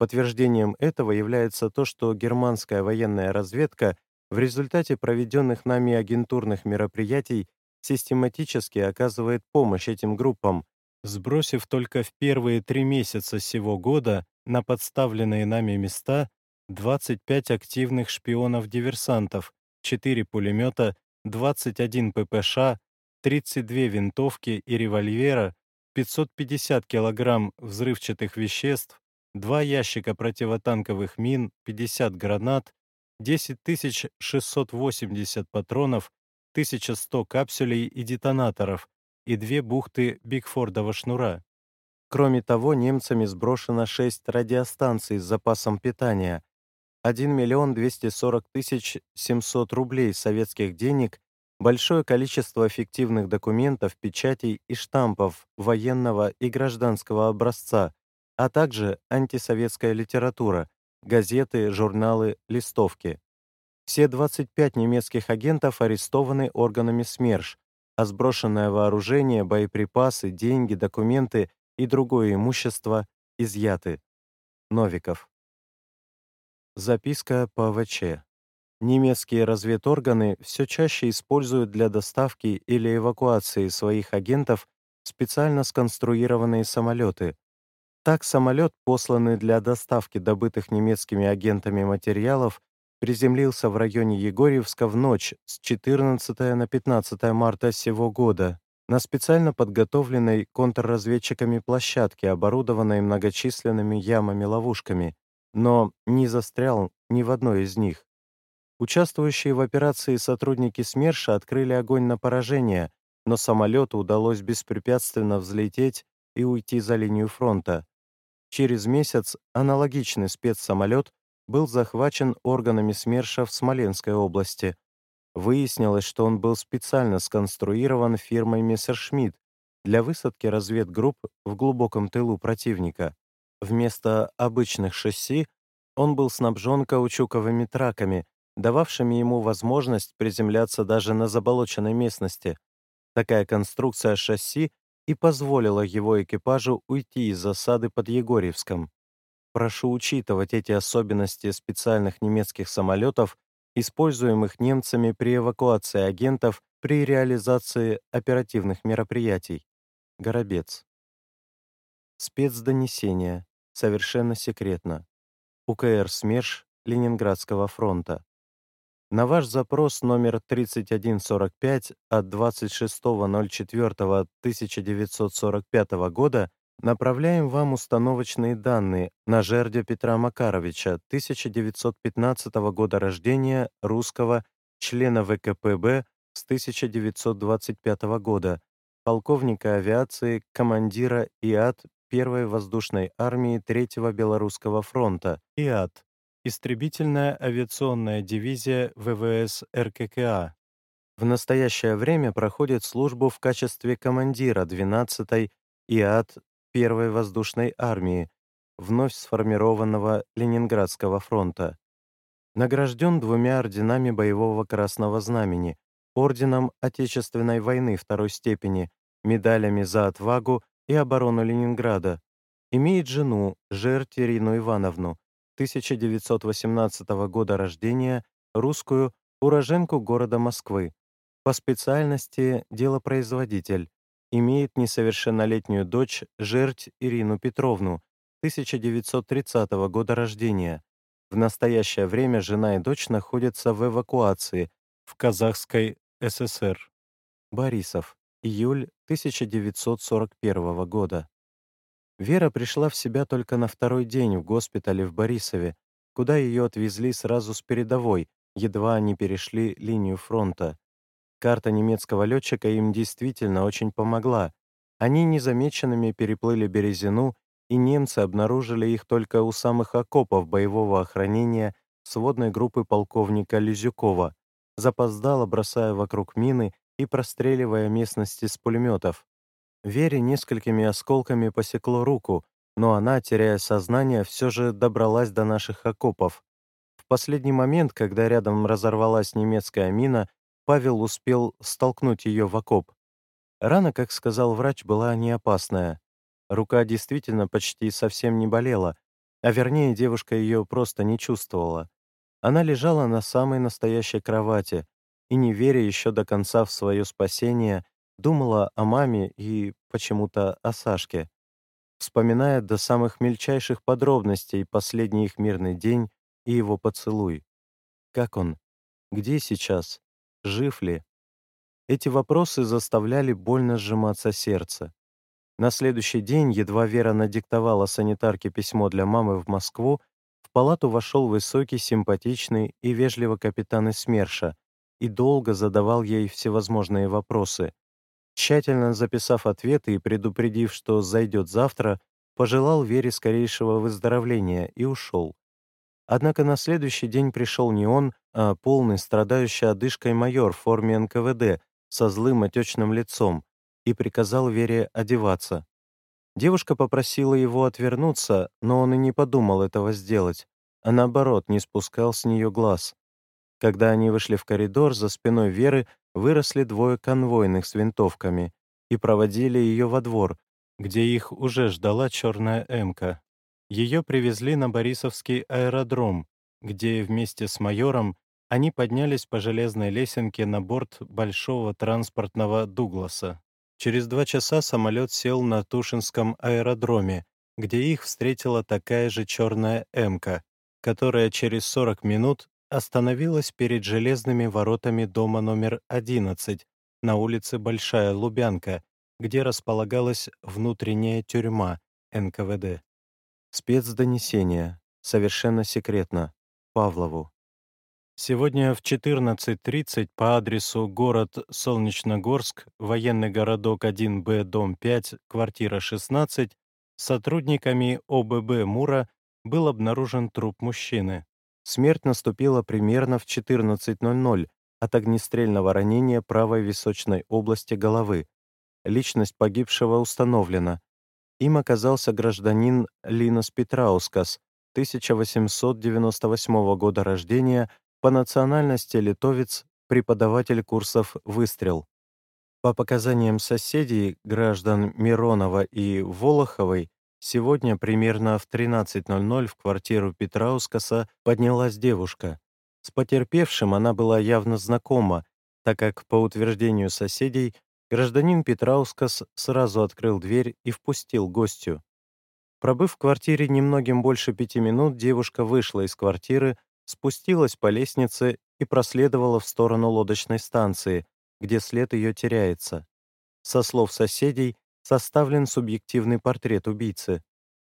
Подтверждением этого является то, что германская военная разведка в результате проведенных нами агентурных мероприятий систематически оказывает помощь этим группам, сбросив только в первые три месяца сего года на подставленные нами места 25 активных шпионов-диверсантов, 4 пулемета, 21 ППШ, 32 винтовки и револьвера, 550 килограмм взрывчатых веществ, 2 ящика противотанковых мин, 50 гранат, 10 680 патронов, 1100 капсулей и детонаторов и две бухты Бигфордова шнура. Кроме того, немцами сброшено 6 радиостанций с запасом питания, 1 миллион 240 тысяч 700 рублей советских денег, большое количество фиктивных документов, печатей и штампов военного и гражданского образца, а также антисоветская литература, газеты, журналы, листовки. Все 25 немецких агентов арестованы органами СМЕРШ, а сброшенное вооружение, боеприпасы, деньги, документы и другое имущество изъяты. Новиков. Записка по ВЧ. Немецкие разведорганы все чаще используют для доставки или эвакуации своих агентов специально сконструированные самолеты. Так, самолет, посланный для доставки добытых немецкими агентами материалов, приземлился в районе Егорьевска в ночь с 14 на 15 марта сего года на специально подготовленной контрразведчиками площадке, оборудованной многочисленными ямами-ловушками, но не застрял ни в одной из них. Участвующие в операции сотрудники СМЕРШа открыли огонь на поражение, но самолету удалось беспрепятственно взлететь и уйти за линию фронта. Через месяц аналогичный спецсамолет был захвачен органами СМЕРШа в Смоленской области. Выяснилось, что он был специально сконструирован фирмой Мессершмитт для высадки разведгрупп в глубоком тылу противника. Вместо обычных шасси он был снабжен каучуковыми траками, дававшими ему возможность приземляться даже на заболоченной местности. Такая конструкция шасси и позволила его экипажу уйти из засады под Егорьевском. Прошу учитывать эти особенности специальных немецких самолетов, используемых немцами при эвакуации агентов при реализации оперативных мероприятий. Горобец. Спецдонесение. Совершенно секретно. УКР СМЕРШ Ленинградского фронта. На ваш запрос номер 3145 от 26.04.1945 года Направляем вам установочные данные на жердя Петра Макаровича, 1915 года рождения, русского, члена ВКПБ с 1925 года, полковника авиации, командира ИАТ Первой воздушной армии Третьего Белорусского фронта, ИАТ, истребительная авиационная дивизия ВВС РККА. В настоящее время проходит службу в качестве командира 12-й ИАТ Первой воздушной армии, вновь сформированного Ленинградского фронта. Награжден двумя орденами Боевого Красного Знамени, орденом Отечественной войны второй степени, медалями за отвагу и оборону Ленинграда. Имеет жену, Жерть Ирину Ивановну, 1918 года рождения, русскую, уроженку города Москвы. По специальности делопроизводитель имеет несовершеннолетнюю дочь Жерть Ирину Петровну, 1930 года рождения. В настоящее время жена и дочь находятся в эвакуации в Казахской ССР. Борисов. Июль 1941 года. Вера пришла в себя только на второй день в госпитале в Борисове, куда ее отвезли сразу с передовой, едва они перешли линию фронта. Карта немецкого летчика им действительно очень помогла. Они незамеченными переплыли Березину, и немцы обнаружили их только у самых окопов боевого охранения сводной группы полковника Лизюкова, запоздало бросая вокруг мины и простреливая местности с пулеметов. Вере несколькими осколками посекло руку, но она, теряя сознание, все же добралась до наших окопов. В последний момент, когда рядом разорвалась немецкая мина, Павел успел столкнуть ее в окоп. Рана, как сказал врач, была не опасная. Рука действительно почти совсем не болела, а вернее, девушка ее просто не чувствовала. Она лежала на самой настоящей кровати и, не веря еще до конца в свое спасение, думала о маме и почему-то о Сашке, вспоминая до самых мельчайших подробностей последний их мирный день и его поцелуй. Как он? Где сейчас? Жив ли? Эти вопросы заставляли больно сжиматься сердце. На следующий день, едва Вера надиктовала санитарке письмо для мамы в Москву, в палату вошел высокий, симпатичный и вежливый капитан СМЕРШа и долго задавал ей всевозможные вопросы. Тщательно записав ответы и предупредив, что зайдет завтра, пожелал Вере скорейшего выздоровления и ушел. Однако на следующий день пришел не он, а полный, страдающий одышкой майор в форме НКВД со злым отечным лицом и приказал Вере одеваться. Девушка попросила его отвернуться, но он и не подумал этого сделать, а наоборот, не спускал с нее глаз. Когда они вышли в коридор, за спиной Веры выросли двое конвойных с винтовками и проводили ее во двор, где их уже ждала черная «Эмка». Ее привезли на Борисовский аэродром, где вместе с майором они поднялись по железной лесенке на борт большого транспортного «Дугласа». Через два часа самолет сел на Тушинском аэродроме, где их встретила такая же черная «Эмка», которая через 40 минут остановилась перед железными воротами дома номер 11 на улице Большая Лубянка, где располагалась внутренняя тюрьма НКВД. Спецдонесение. Совершенно секретно. Павлову. Сегодня в 14.30 по адресу город Солнечногорск, военный городок 1Б, дом 5, квартира 16, сотрудниками ОББ «Мура» был обнаружен труп мужчины. Смерть наступила примерно в 14.00 от огнестрельного ранения правой височной области головы. Личность погибшего установлена. Им оказался гражданин Линос Петраускас, 1898 года рождения, по национальности литовец, преподаватель курсов «Выстрел». По показаниям соседей, граждан Миронова и Волоховой, сегодня примерно в 13.00 в квартиру Петраускаса поднялась девушка. С потерпевшим она была явно знакома, так как, по утверждению соседей, гражданин Петраускас сразу открыл дверь и впустил гостю. Пробыв в квартире немногим больше пяти минут, девушка вышла из квартиры, спустилась по лестнице и проследовала в сторону лодочной станции, где след ее теряется. Со слов соседей, составлен субъективный портрет убийцы.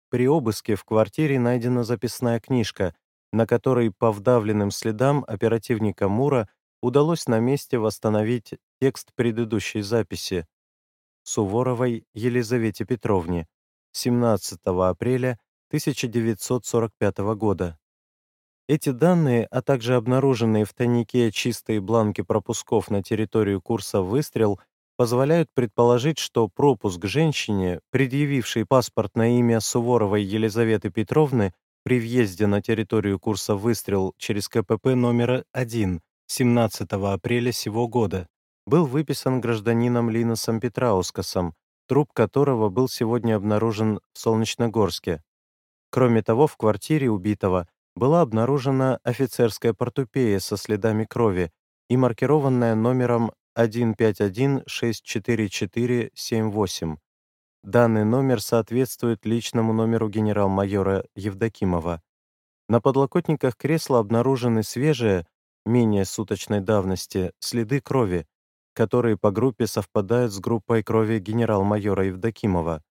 При обыске в квартире найдена записная книжка, на которой по вдавленным следам оперативника Мура удалось на месте восстановить текст предыдущей записи. Суворовой Елизавете Петровне, 17 апреля 1945 года. Эти данные, а также обнаруженные в тайнике чистые бланки пропусков на территорию курса «Выстрел» позволяют предположить, что пропуск женщине, предъявившей паспорт на имя Суворовой Елизаветы Петровны при въезде на территорию курса «Выстрел» через КПП номер 1 17 апреля сего года, был выписан гражданином Линосом Петраускасом, труп которого был сегодня обнаружен в Солнечногорске. Кроме того, в квартире убитого была обнаружена офицерская портупея со следами крови и маркированная номером 151-64478. Данный номер соответствует личному номеру генерал-майора Евдокимова. На подлокотниках кресла обнаружены свежие, менее суточной давности, следы крови, которые по группе совпадают с группой крови генерал-майора Евдокимова.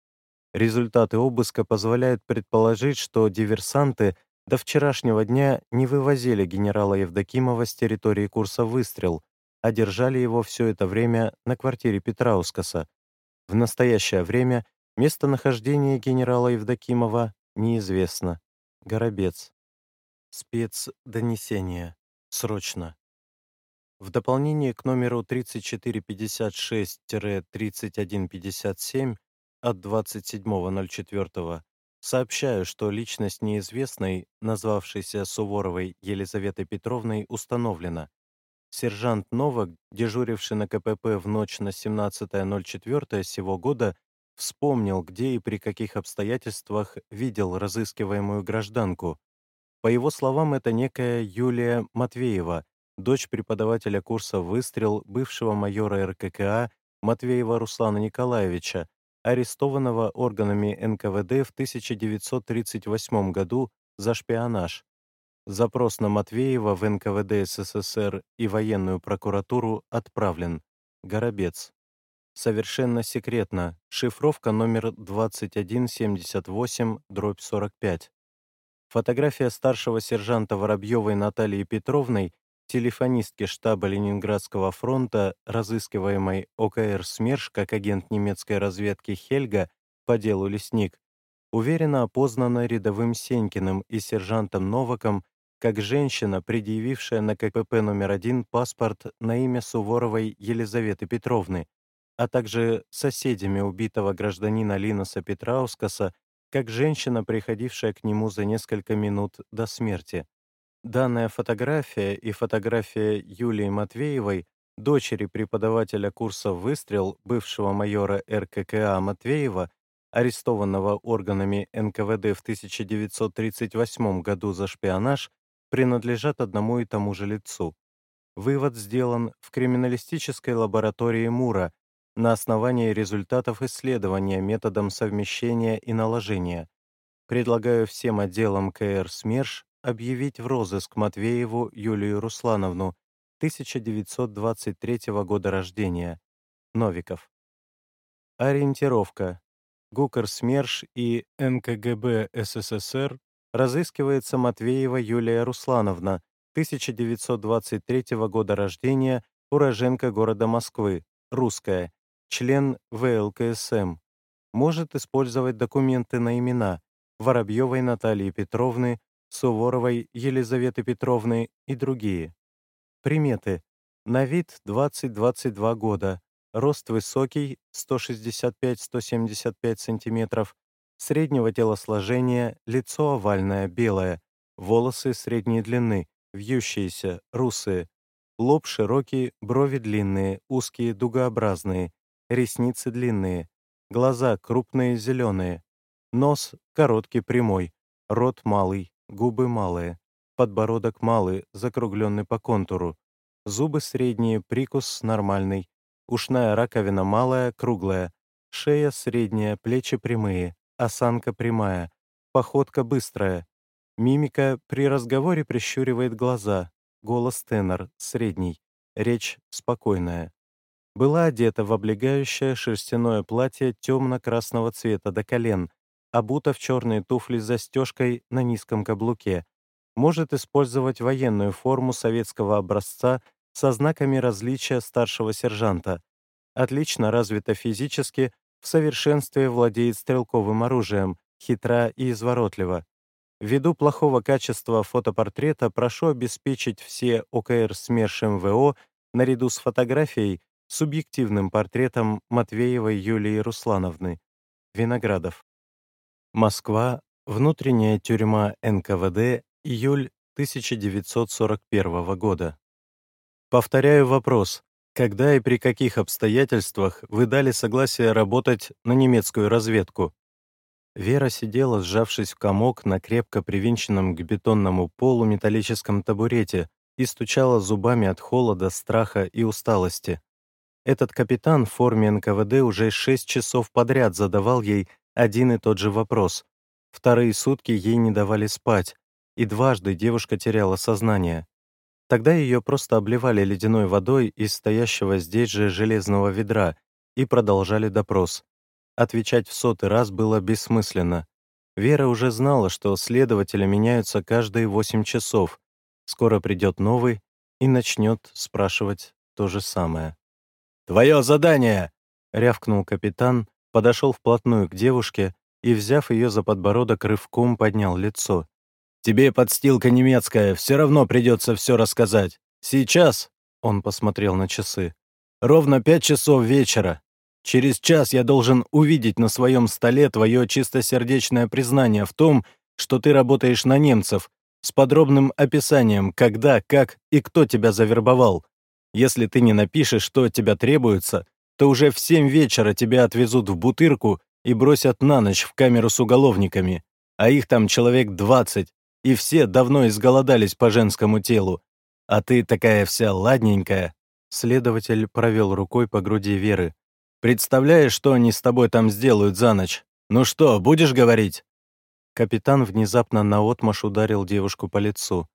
Результаты обыска позволяют предположить, что диверсанты до вчерашнего дня не вывозили генерала Евдокимова с территории курса «Выстрел», а держали его все это время на квартире Петраускаса. В настоящее время местонахождение генерала Евдокимова неизвестно. Горобец. Спецдонесение. Срочно. В дополнение к номеру 3456-3157 от 27.04 сообщаю, что личность неизвестной, назвавшейся Суворовой Елизаветой Петровной, установлена. Сержант Новак, дежуривший на КПП в ночь на 17.04 сего года, вспомнил, где и при каких обстоятельствах видел разыскиваемую гражданку. По его словам, это некая Юлия Матвеева, дочь преподавателя курса «Выстрел» бывшего майора РККА Матвеева Руслана Николаевича, арестованного органами НКВД в 1938 году за шпионаж. Запрос на Матвеева в НКВД СССР и военную прокуратуру отправлен. Горобец. Совершенно секретно. Шифровка номер 2178-45. Фотография старшего сержанта Воробьевой Натальи Петровной, телефонистки штаба Ленинградского фронта, разыскиваемой ОКР СМЕРШ как агент немецкой разведки Хельга по делу «Лесник», уверенно опознана рядовым Сенькиным и сержантом Новаком как женщина, предъявившая на КПП номер один паспорт на имя Суворовой Елизаветы Петровны, а также соседями убитого гражданина Линоса Петраускаса, как женщина, приходившая к нему за несколько минут до смерти. Данная фотография и фотография Юлии Матвеевой, дочери преподавателя курса «Выстрел» бывшего майора РККА Матвеева, арестованного органами НКВД в 1938 году за шпионаж, принадлежат одному и тому же лицу. Вывод сделан в криминалистической лаборатории Мура на основании результатов исследования методом совмещения и наложения. Предлагаю всем отделам КР СМЕРШ объявить в розыск Матвееву Юлию Руслановну, 1923 года рождения. Новиков. Ориентировка. ГУКР СМЕРШ и НКГБ СССР разыскивается Матвеева Юлия Руслановна, 1923 года рождения, уроженка города Москвы, русская, член ВЛКСМ, может использовать документы на имена Воробьевой Натальи Петровны, Суворовой Елизаветы Петровны и другие. Приметы. На вид 20-22 года, рост высокий 165-175 см, среднего телосложения, лицо овальное, белое, волосы средней длины, вьющиеся, русые, лоб широкий, брови длинные, узкие, дугообразные, ресницы длинные, глаза крупные, зеленые, нос короткий, прямой, рот малый, губы малые, подбородок малый, закругленный по контуру, зубы средние, прикус нормальный, ушная раковина малая, круглая, шея средняя, плечи прямые, осанка прямая, походка быстрая, мимика при разговоре прищуривает глаза, голос тенор, средний, речь спокойная. Была одета в облегающее шерстяное платье темно-красного цвета до колен, обута в черные туфли с застежкой на низком каблуке. Может использовать военную форму советского образца со знаками различия старшего сержанта. Отлично развита физически, в совершенстве владеет стрелковым оружием, хитра и изворотлива. Ввиду плохого качества фотопортрета прошу обеспечить все ОКР СМЕРШ МВО наряду с фотографией субъективным портретом Матвеевой Юлии Руслановны. Виноградов. Москва. Внутренняя тюрьма НКВД. Июль 1941 года. Повторяю вопрос. Когда и при каких обстоятельствах вы дали согласие работать на немецкую разведку? Вера сидела, сжавшись в комок на крепко привинченном к бетонному полу металлическом табурете и стучала зубами от холода, страха и усталости. Этот капитан в форме НКВД уже шесть часов подряд задавал ей один и тот же вопрос. Вторые сутки ей не давали спать, и дважды девушка теряла сознание. Тогда ее просто обливали ледяной водой из стоящего здесь же железного ведра и продолжали допрос. Отвечать в сотый раз было бессмысленно. Вера уже знала, что следователи меняются каждые восемь часов. Скоро придет новый и начнет спрашивать то же самое. «Твое задание!» — рявкнул капитан, подошел вплотную к девушке и, взяв ее за подбородок, рывком поднял лицо. «Тебе подстилка немецкая, все равно придется все рассказать. Сейчас...» — он посмотрел на часы. «Ровно пять часов вечера. Через час я должен увидеть на своем столе твое чистосердечное признание в том, что ты работаешь на немцев, с подробным описанием, когда, как и кто тебя завербовал. Если ты не напишешь, что тебя требуется, то уже в семь вечера тебя отвезут в Бутырку и бросят на ночь в камеру с уголовниками. А их там человек двадцать, и все давно изголодались по женскому телу. А ты такая вся ладненькая. Следователь провел рукой по груди Веры. Представляешь, что они с тобой там сделают за ночь? Ну что, будешь говорить?» Капитан внезапно наотмашь ударил девушку по лицу.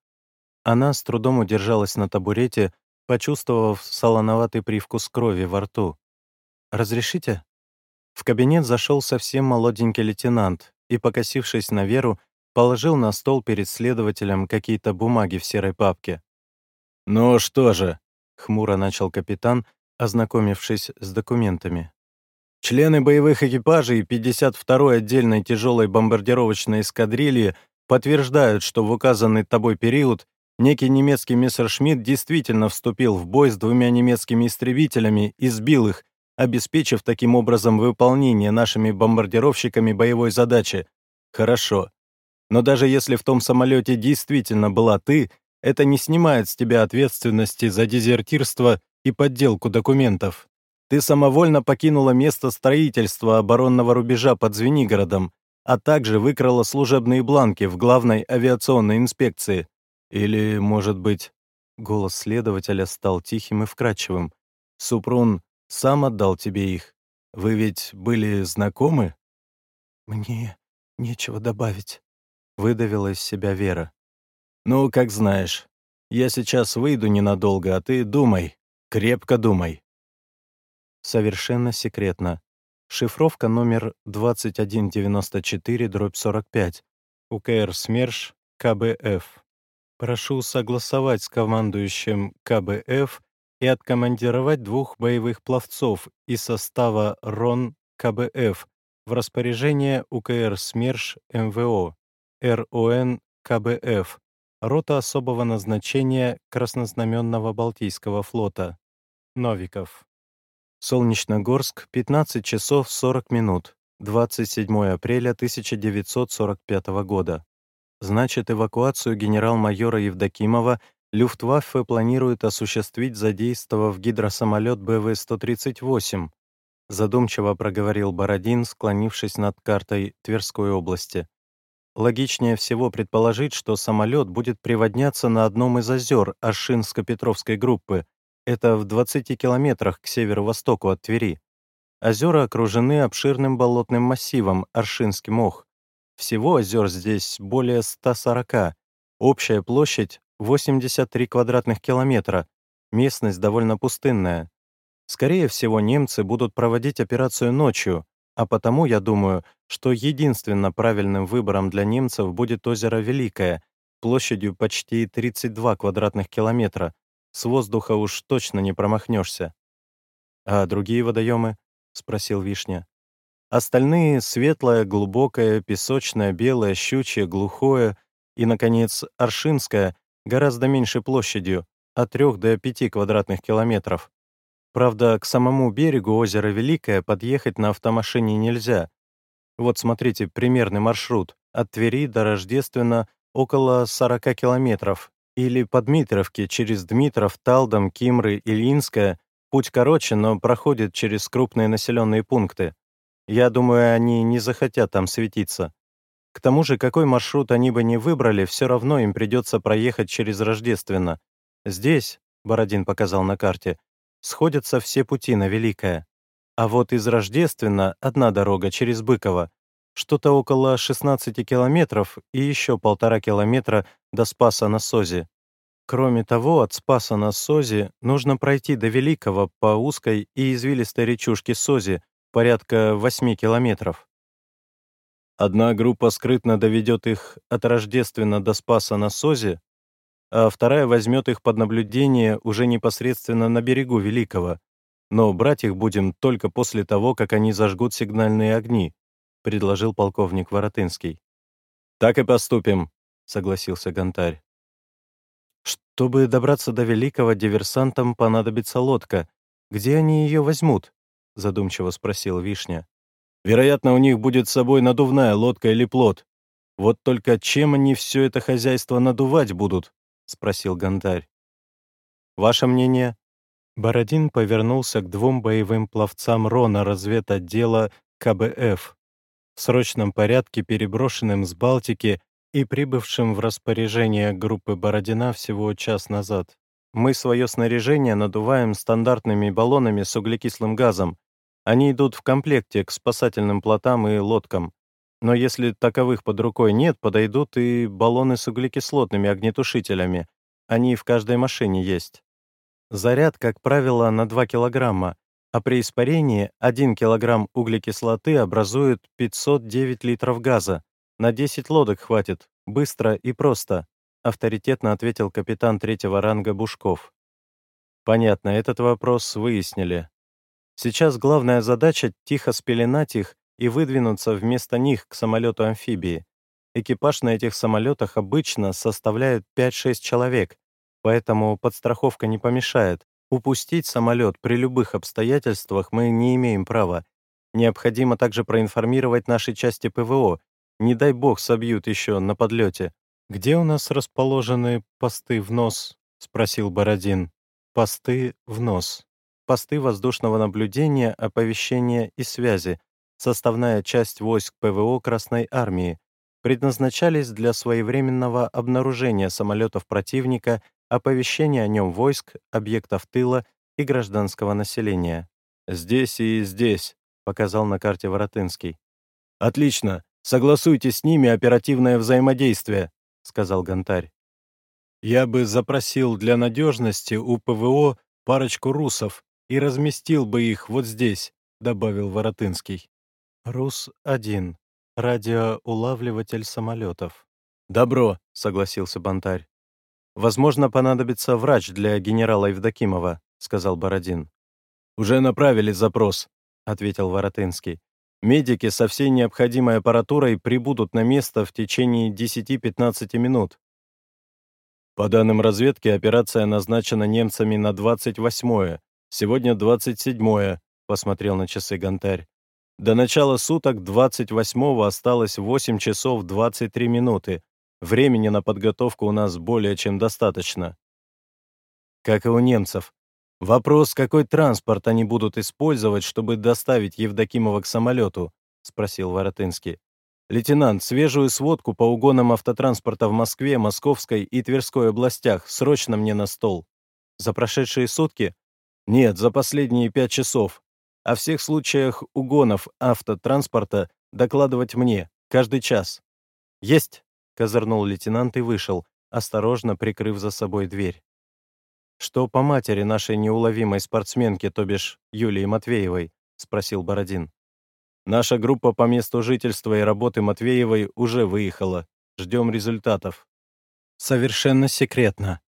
Она с трудом удержалась на табурете, почувствовав солоноватый привкус крови во рту. «Разрешите?» В кабинет зашел совсем молоденький лейтенант и, покосившись на Веру, положил на стол перед следователем какие-то бумаги в серой папке. «Ну что же?» — хмуро начал капитан, ознакомившись с документами. Члены боевых экипажей 52-й отдельной тяжелой бомбардировочной эскадрильи подтверждают, что в указанный тобой период некий немецкий мессершмитт действительно вступил в бой с двумя немецкими истребителями и сбил их, обеспечив таким образом выполнение нашими бомбардировщиками боевой задачи. Хорошо. Но даже если в том самолете действительно была ты, это не снимает с тебя ответственности за дезертирство и подделку документов. Ты самовольно покинула место строительства оборонного рубежа под Звенигородом, а также выкрала служебные бланки в главной авиационной инспекции. Или, может быть, голос следователя стал тихим и вкрадчивым. Супрун сам отдал тебе их. Вы ведь были знакомы? Мне нечего добавить, выдавила из себя Вера. Ну, как знаешь. Я сейчас выйду ненадолго, а ты думай, Крепко думай. Совершенно секретно. Шифровка номер 2194-45. УКР СМЕРШ КБФ. Прошу согласовать с командующим КБФ и откомандировать двух боевых пловцов из состава РОН КБФ в распоряжение УКР СМЕРШ МВО, РОН КБФ, рота особого назначения Краснознаменного Балтийского флота. Новиков. Солнечногорск, 15 часов 40 минут, 27 апреля 1945 года. Значит, эвакуацию генерал-майора Евдокимова Люфтваффе планирует осуществить, задействовав гидросамолет БВ-138, задумчиво проговорил Бородин, склонившись над картой Тверской области. Логичнее всего предположить, что самолет будет приводняться на одном из озер Аршинско-Петровской группы, это в 20 километрах к северо-востоку от Твери. Озера окружены обширным болотным массивом Аршинский мох. Всего озер здесь более 140. Общая площадь 83 квадратных километра. Местность довольно пустынная. Скорее всего, немцы будут проводить операцию ночью, а потому я думаю, что единственно правильным выбором для немцев будет озеро Великое, площадью почти 32 квадратных километра, с воздуха уж точно не промахнешься. «А другие водоемы?» — спросил Вишня. Остальные — светлое, глубокое, песочное, белое, щучье, глухое и, наконец, аршинское, гораздо меньше площадью, от 3 до 5 квадратных километров. Правда, к самому берегу озера Великое подъехать на автомашине нельзя. Вот смотрите, примерный маршрут. От Твери до Рождествена около 40 километров, или по Дмитровке через Дмитров, Талдом, Кимры, Ильинское. Путь короче, но проходит через крупные населенные пункты. Я думаю, они не захотят там светиться. К тому же, какой маршрут они бы не выбрали, все равно им придется проехать через Рождественно. Здесь, Бородин показал на карте, сходятся все пути на Великое. А вот из Рождественно одна дорога через Быково, что-то около 16 километров и еще полтора километра до Спаса на Созе. Кроме того, от Спаса на Созе нужно пройти до Великого по узкой и извилистой речушке Сози, порядка 8 километров. Одна группа скрытно доведет их от Рождествена до Спаса на Созе, а вторая возьмет их под наблюдение уже непосредственно на берегу Великого. Но брать их будем только после того, как они зажгут сигнальные огни, предложил полковник Воротынский. Так и поступим, согласился Гонтарь. Чтобы добраться до Великого, диверсантам понадобится лодка. Где они ее возьмут? задумчиво спросил Вишня. Вероятно, у них будет с собой надувная лодка или плот. Вот только чем они все это хозяйство надувать будут? Спросил Гонтарь. Ваше мнение? Бородин повернулся к двум боевым пловцам Рона разведотдела КБФ, в срочном порядке переброшенным с Балтики и прибывшим в распоряжение группы Бородина всего час назад. Мы свое снаряжение надуваем стандартными баллонами с углекислым газом. Они идут в комплекте к спасательным плотам и лодкам. Но если таковых под рукой нет, подойдут и баллоны с углекислотными огнетушителями. Они в каждой машине есть. Заряд, как правило, на 2 килограмма, а при испарении 1 килограмм углекислоты образует 509 литров газа. На 10 лодок хватит, быстро и просто, авторитетно ответил капитан третьего ранга Бушков. Понятно, этот вопрос выяснили. Сейчас главная задача — тихо спеленать их и выдвинуться вместо них к самолету-амфибии. Экипаж на этих самолетах обычно составляет 5-6 человек, поэтому подстраховка не помешает. Упустить самолет при любых обстоятельствах мы не имеем права. Необходимо также проинформировать наши части ПВО. Не дай бог собьют еще на подлете. «Где у нас расположены посты в нос?» — спросил Бородин. «Посты в нос. Посты воздушного наблюдения, оповещения и связи, составная часть войск ПВО Красной Армии, предназначались для своевременного обнаружения самолетов противника, оповещения о нем войск, объектов тыла и гражданского населения. «Здесь и здесь», — показал на карте Воротынский. «Отлично. Согласуйте с ними оперативное взаимодействие», — сказал Гонтарь. «Я бы запросил для надежности у ПВО парочку русов и разместил бы их вот здесь», — добавил Воротынский. «Рус-1. Радиоулавливатель самолетов». «Добро», — согласился Бонтарь. «Возможно, понадобится врач для генерала Евдокимова», — сказал Бородин. «Уже направили запрос», — ответил Воротынский. «Медики со всей необходимой аппаратурой прибудут на место в течение 10-15 минут». По данным разведки, операция назначена немцами на 28-е, сегодня 27-е, посмотрел на часы Гонтарь. До начала суток 28-го осталось 8 часов 23 минуты. Времени на подготовку у нас более чем достаточно. Как и у немцев. Вопрос, какой транспорт они будут использовать, чтобы доставить Евдокимова к самолету, спросил Воротынский. «Лейтенант, свежую сводку по угонам автотранспорта в Москве, Московской и Тверской областях. Срочно мне на стол. За прошедшие сутки? Нет, за последние пять часов. О всех случаях угонов автотранспорта докладывать мне, каждый час. «Есть!» — козырнул лейтенант и вышел, осторожно прикрыв за собой дверь. «Что по матери нашей неуловимой спортсменки, то бишь Юлии Матвеевой?» — спросил Бородин. «Наша группа по месту жительства и работы Матвеевой уже выехала. Ждем результатов». «Совершенно секретно»,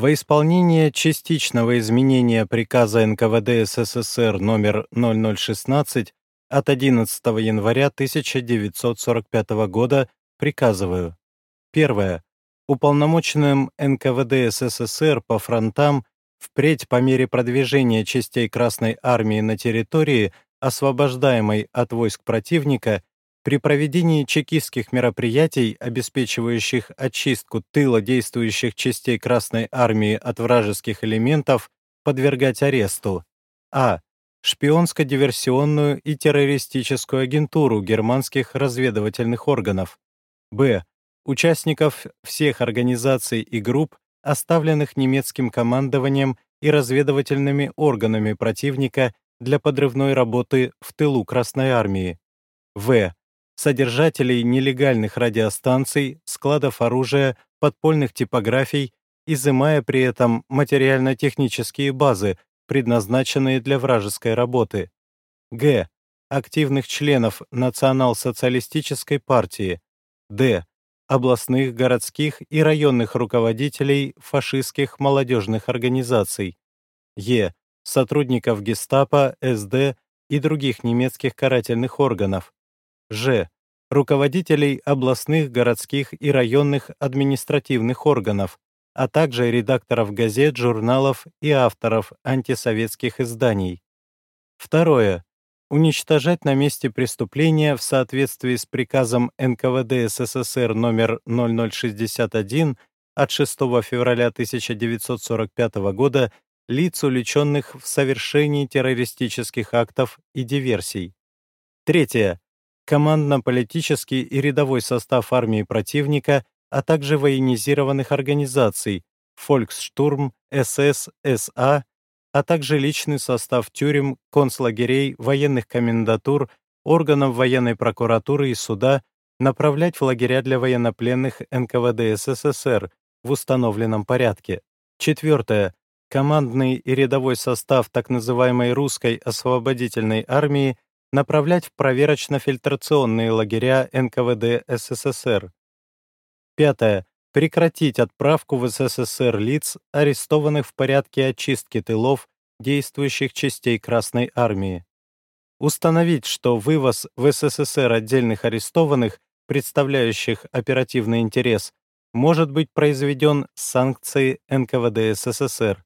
во исполнение частичного изменения приказа НКВД СССР номер 0016 от 11 января 1945 года приказываю. Первое. Уполномоченным НКВД СССР по фронтам впредь по мере продвижения частей Красной Армии на территории, освобождаемой от войск противника, при проведении чекистских мероприятий, обеспечивающих очистку тыла действующих частей Красной Армии от вражеских элементов, подвергать аресту. А. Шпионско-диверсионную и террористическую агентуру германских разведывательных органов. Б. Участников всех организаций и групп, оставленных немецким командованием и разведывательными органами противника для подрывной работы в тылу Красной Армии. В содержателей нелегальных радиостанций, складов оружия, подпольных типографий, изымая при этом материально-технические базы, предназначенные для вражеской работы. Г. активных членов Национал-социалистической партии. Д. Областных, городских и районных руководителей фашистских молодежных организаций. Е. Сотрудников гестапо, СД и других немецких карательных органов. Ж. Руководителей областных, городских и районных административных органов, а также редакторов газет, журналов и авторов антисоветских изданий. Второе уничтожать на месте преступления в соответствии с приказом НКВД СССР номер 0061 от 6 февраля 1945 года лиц, увлеченных в совершении террористических актов и диверсий. Третье. Командно-политический и рядовой состав армии противника, а также военизированных организаций Фольксштурм, СС, СА а также личный состав тюрем, концлагерей, военных комендатур, органов военной прокуратуры и суда направлять в лагеря для военнопленных НКВД СССР в установленном порядке. Четвертое. Командный и рядовой состав так называемой русской освободительной армии направлять в проверочно-фильтрационные лагеря НКВД СССР. Пятое прекратить отправку в СССР лиц, арестованных в порядке очистки тылов действующих частей Красной Армии. Установить, что вывоз в СССР отдельных арестованных, представляющих оперативный интерес, может быть произведен с санкцией НКВД СССР.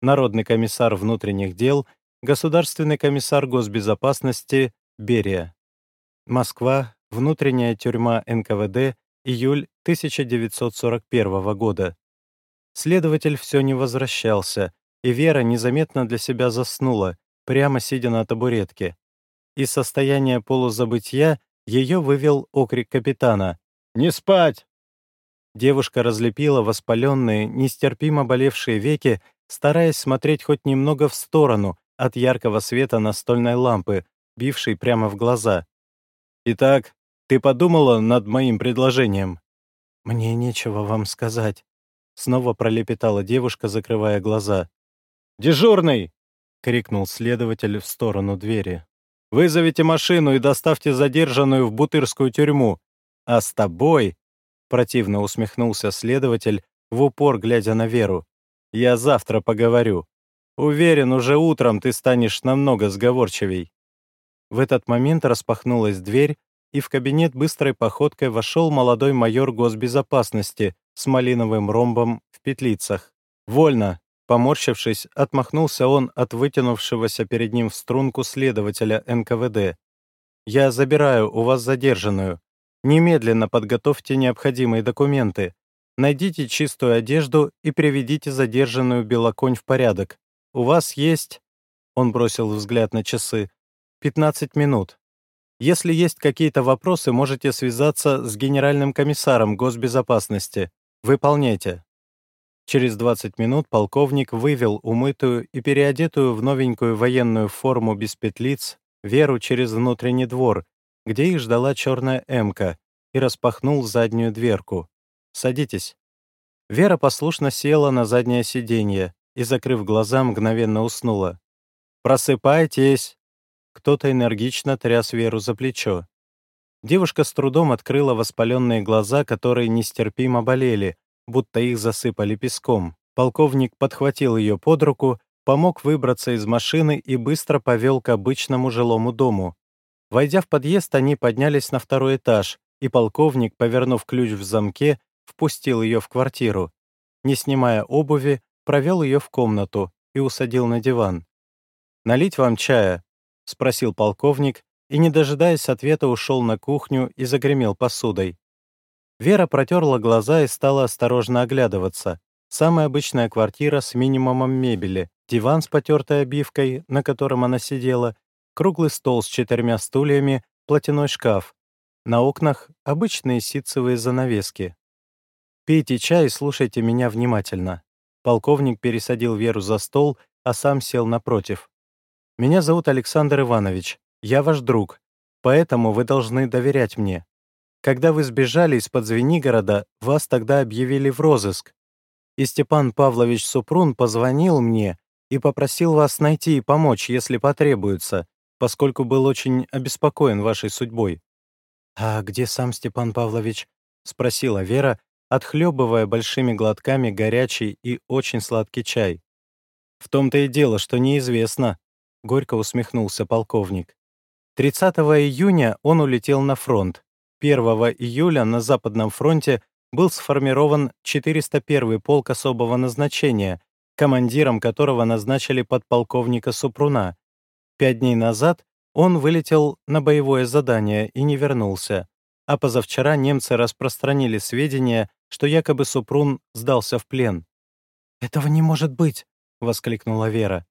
Народный комиссар внутренних дел, Государственный комиссар госбезопасности Берия. Москва, внутренняя тюрьма НКВД, июль 1941 года. Следователь все не возвращался, и Вера незаметно для себя заснула, прямо сидя на табуретке. Из состояния полузабытия ее вывел окрик капитана «Не спать!». Девушка разлепила воспаленные, нестерпимо болевшие веки, стараясь смотреть хоть немного в сторону от яркого света настольной лампы, бившей прямо в глаза. «Итак, ты подумала над моим предложением?» «Мне нечего вам сказать», — снова пролепетала девушка, закрывая глаза. «Дежурный!» — крикнул следователь в сторону двери. «Вызовите машину и доставьте задержанную в Бутырскую тюрьму. А с тобой...» — противно усмехнулся следователь, в упор глядя на Веру. «Я завтра поговорю. Уверен, уже утром ты станешь намного сговорчивей». В этот момент распахнулась дверь, и в кабинет быстрой походкой вошел молодой майор госбезопасности с малиновым ромбом в петлицах. «Вольно!» Поморщившись, отмахнулся он от вытянувшегося перед ним в струнку следователя НКВД. «Я забираю у вас задержанную. Немедленно подготовьте необходимые документы. Найдите чистую одежду и приведите задержанную Белоконь в порядок. У вас есть...» Он бросил взгляд на часы. «15 минут. Если есть какие-то вопросы, можете связаться с генеральным комиссаром госбезопасности. Выполняйте. Через 20 минут полковник вывел умытую и переодетую в новенькую военную форму без петлиц Веру через внутренний двор, где их ждала черная «Эмка», и распахнул заднюю дверку. «Садитесь». Вера послушно села на заднее сиденье и, закрыв глаза, мгновенно уснула. «Просыпайтесь!» Кто-то энергично тряс Веру за плечо. Девушка с трудом открыла воспаленные глаза, которые нестерпимо болели, будто их засыпали песком. Полковник подхватил ее под руку, помог выбраться из машины и быстро повел к обычному жилому дому. Войдя в подъезд, они поднялись на второй этаж, и полковник, повернув ключ в замке, впустил ее в квартиру. Не снимая обуви, провел ее в комнату и усадил на диван. «Налить вам чая?» — спросил полковник и, не дожидаясь ответа, ушел на кухню и загремел посудой. Вера протерла глаза и стала осторожно оглядываться. Самая обычная квартира с минимумом мебели, диван с потертой обивкой, на котором она сидела, круглый стол с четырьмя стульями, платяной шкаф. На окнах обычные ситцевые занавески. «Пейте чай и слушайте меня внимательно». Полковник пересадил Веру за стол, а сам сел напротив. Меня зовут Александр Иванович. Я ваш друг. Поэтому вы должны доверять мне. Когда вы сбежали из-под Звенигорода, вас тогда объявили в розыск. И Степан Павлович Супрун позвонил мне и попросил вас найти и помочь, если потребуется. поскольку был очень обеспокоен вашей судьбой». «А где сам Степан Павлович?» — спросила Вера, отхлебывая большими глотками горячий и очень сладкий чай. «В том-то и дело, что неизвестно», — горько усмехнулся полковник. 30 июня он улетел на фронт. 1 июля на Западном фронте был сформирован 401-й полк особого назначения, командиром которого назначили подполковника Супруна. Пять дней назад он вылетел на боевое задание и не вернулся, а позавчера немцы распространили сведения, что якобы Супрун сдался в плен. «Этого не может быть!» — воскликнула Вера.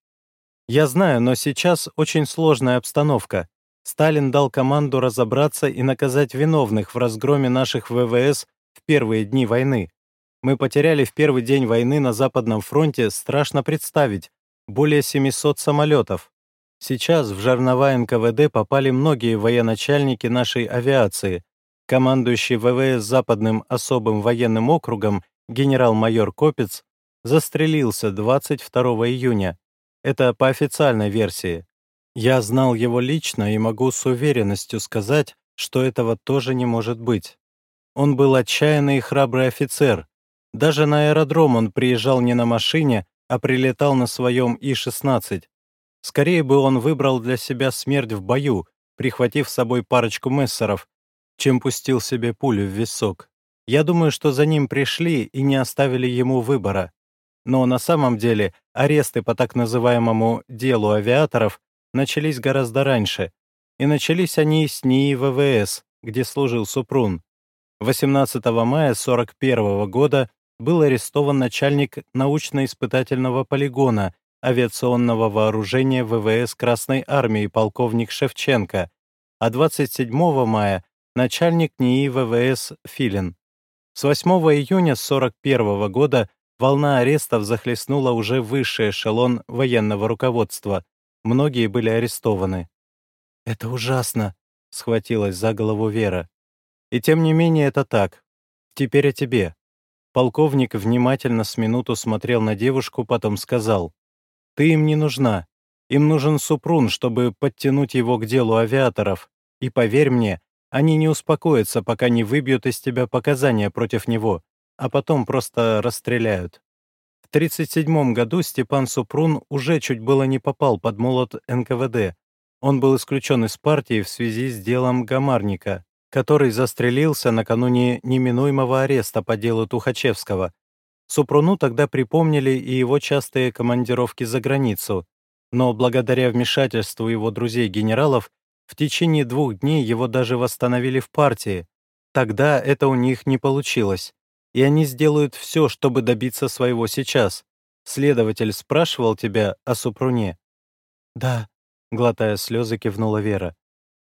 «Я знаю, но сейчас очень сложная обстановка. Сталин дал команду разобраться и наказать виновных в разгроме наших ВВС в первые дни войны. Мы потеряли в первый день войны на Западном фронте, страшно представить, более 700 самолетов. Сейчас в жернова НКВД попали многие военачальники нашей авиации. Командующий ВВС Западным особым военным округом генерал-майор Копец застрелился 22 июня. Это по официальной версии. Я знал его лично и могу с уверенностью сказать, что этого тоже не может быть. Он был отчаянный и храбрый офицер. Даже на аэродром он приезжал не на машине, а прилетал на своем И-16. Скорее бы он выбрал для себя смерть в бою, прихватив с собой парочку мессеров, чем пустил себе пулю в висок. Я думаю, что за ним пришли и не оставили ему выбора. Но на самом деле аресты по так называемому «делу авиаторов» начались гораздо раньше, и начались они с НИИ ВВС, где служил Супрун. 18 мая 1941 года был арестован начальник научно-испытательного полигона авиационного вооружения ВВС Красной Армии полковник Шевченко, а 27 мая начальник НИИ ВВС Филин. С 8 июня 1941 года волна арестов захлестнула уже высший эшелон военного руководства. Многие были арестованы. «Это ужасно», — схватилась за голову Вера. «И тем не менее это так. Теперь о тебе». Полковник внимательно с минуту смотрел на девушку, потом сказал. Ты им не нужна. Им нужен Супрун, чтобы подтянуть его к делу авиаторов. И поверь мне, они не успокоятся, пока не выбьют из тебя показания против него, а потом просто расстреляют. В 1937 году Степан Супрун уже чуть было не попал под молот НКВД. Он был исключен из партии в связи с делом Гамарника, который застрелился накануне неминуемого ареста по делу Тухачевского, Супруну тогда припомнили и его частые командировки за границу, но благодаря вмешательству его друзей-генералов в течение двух дней его даже восстановили в партии. Тогда это у них не получилось, и они сделают все, чтобы добиться своего сейчас. Следователь спрашивал тебя о Супруне. «Да», — глотая слезы, кивнула Вера.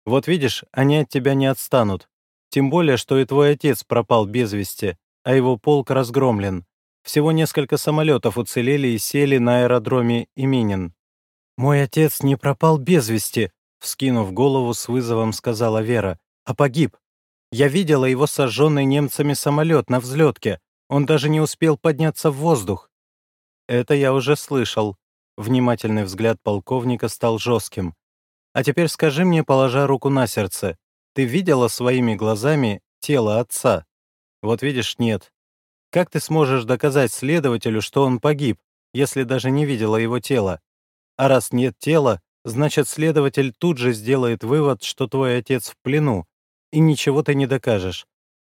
«Вот видишь, они от тебя не отстанут. Тем более, что и твой отец пропал без вести, а его полк разгромлен. Всего несколько самолетов уцелели и сели на аэродроме Именин. «Мой отец не пропал без вести», — вскинув голову с вызовом сказала Вера, «а погиб. Я видела его сожженный немцами самолет на взлетке. Он даже не успел подняться в воздух». «Это я уже слышал». Внимательный взгляд полковника стал жестким. «А теперь скажи мне, положа руку на сердце, ты видела своими глазами тело отца? Вот видишь, нет. Как ты сможешь доказать следователю, что он погиб, если даже не видела его тела? А раз нет тела, значит, следователь тут же сделает вывод, что твой отец в плену, и ничего ты не докажешь.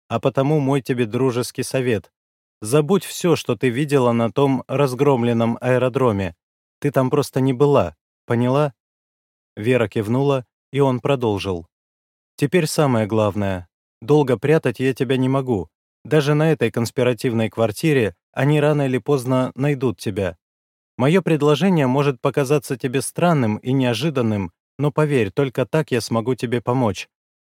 А потому мой тебе дружеский совет. Забудь все, что ты видела на том разгромленном аэродроме. Ты там просто не была, поняла?» Вера кивнула, и он продолжил. «Теперь самое главное. Долго прятать я тебя не могу. Даже на этой конспиративной квартире они рано или поздно найдут тебя. Мое предложение может показаться тебе странным и неожиданным, но поверь, только так я смогу тебе помочь.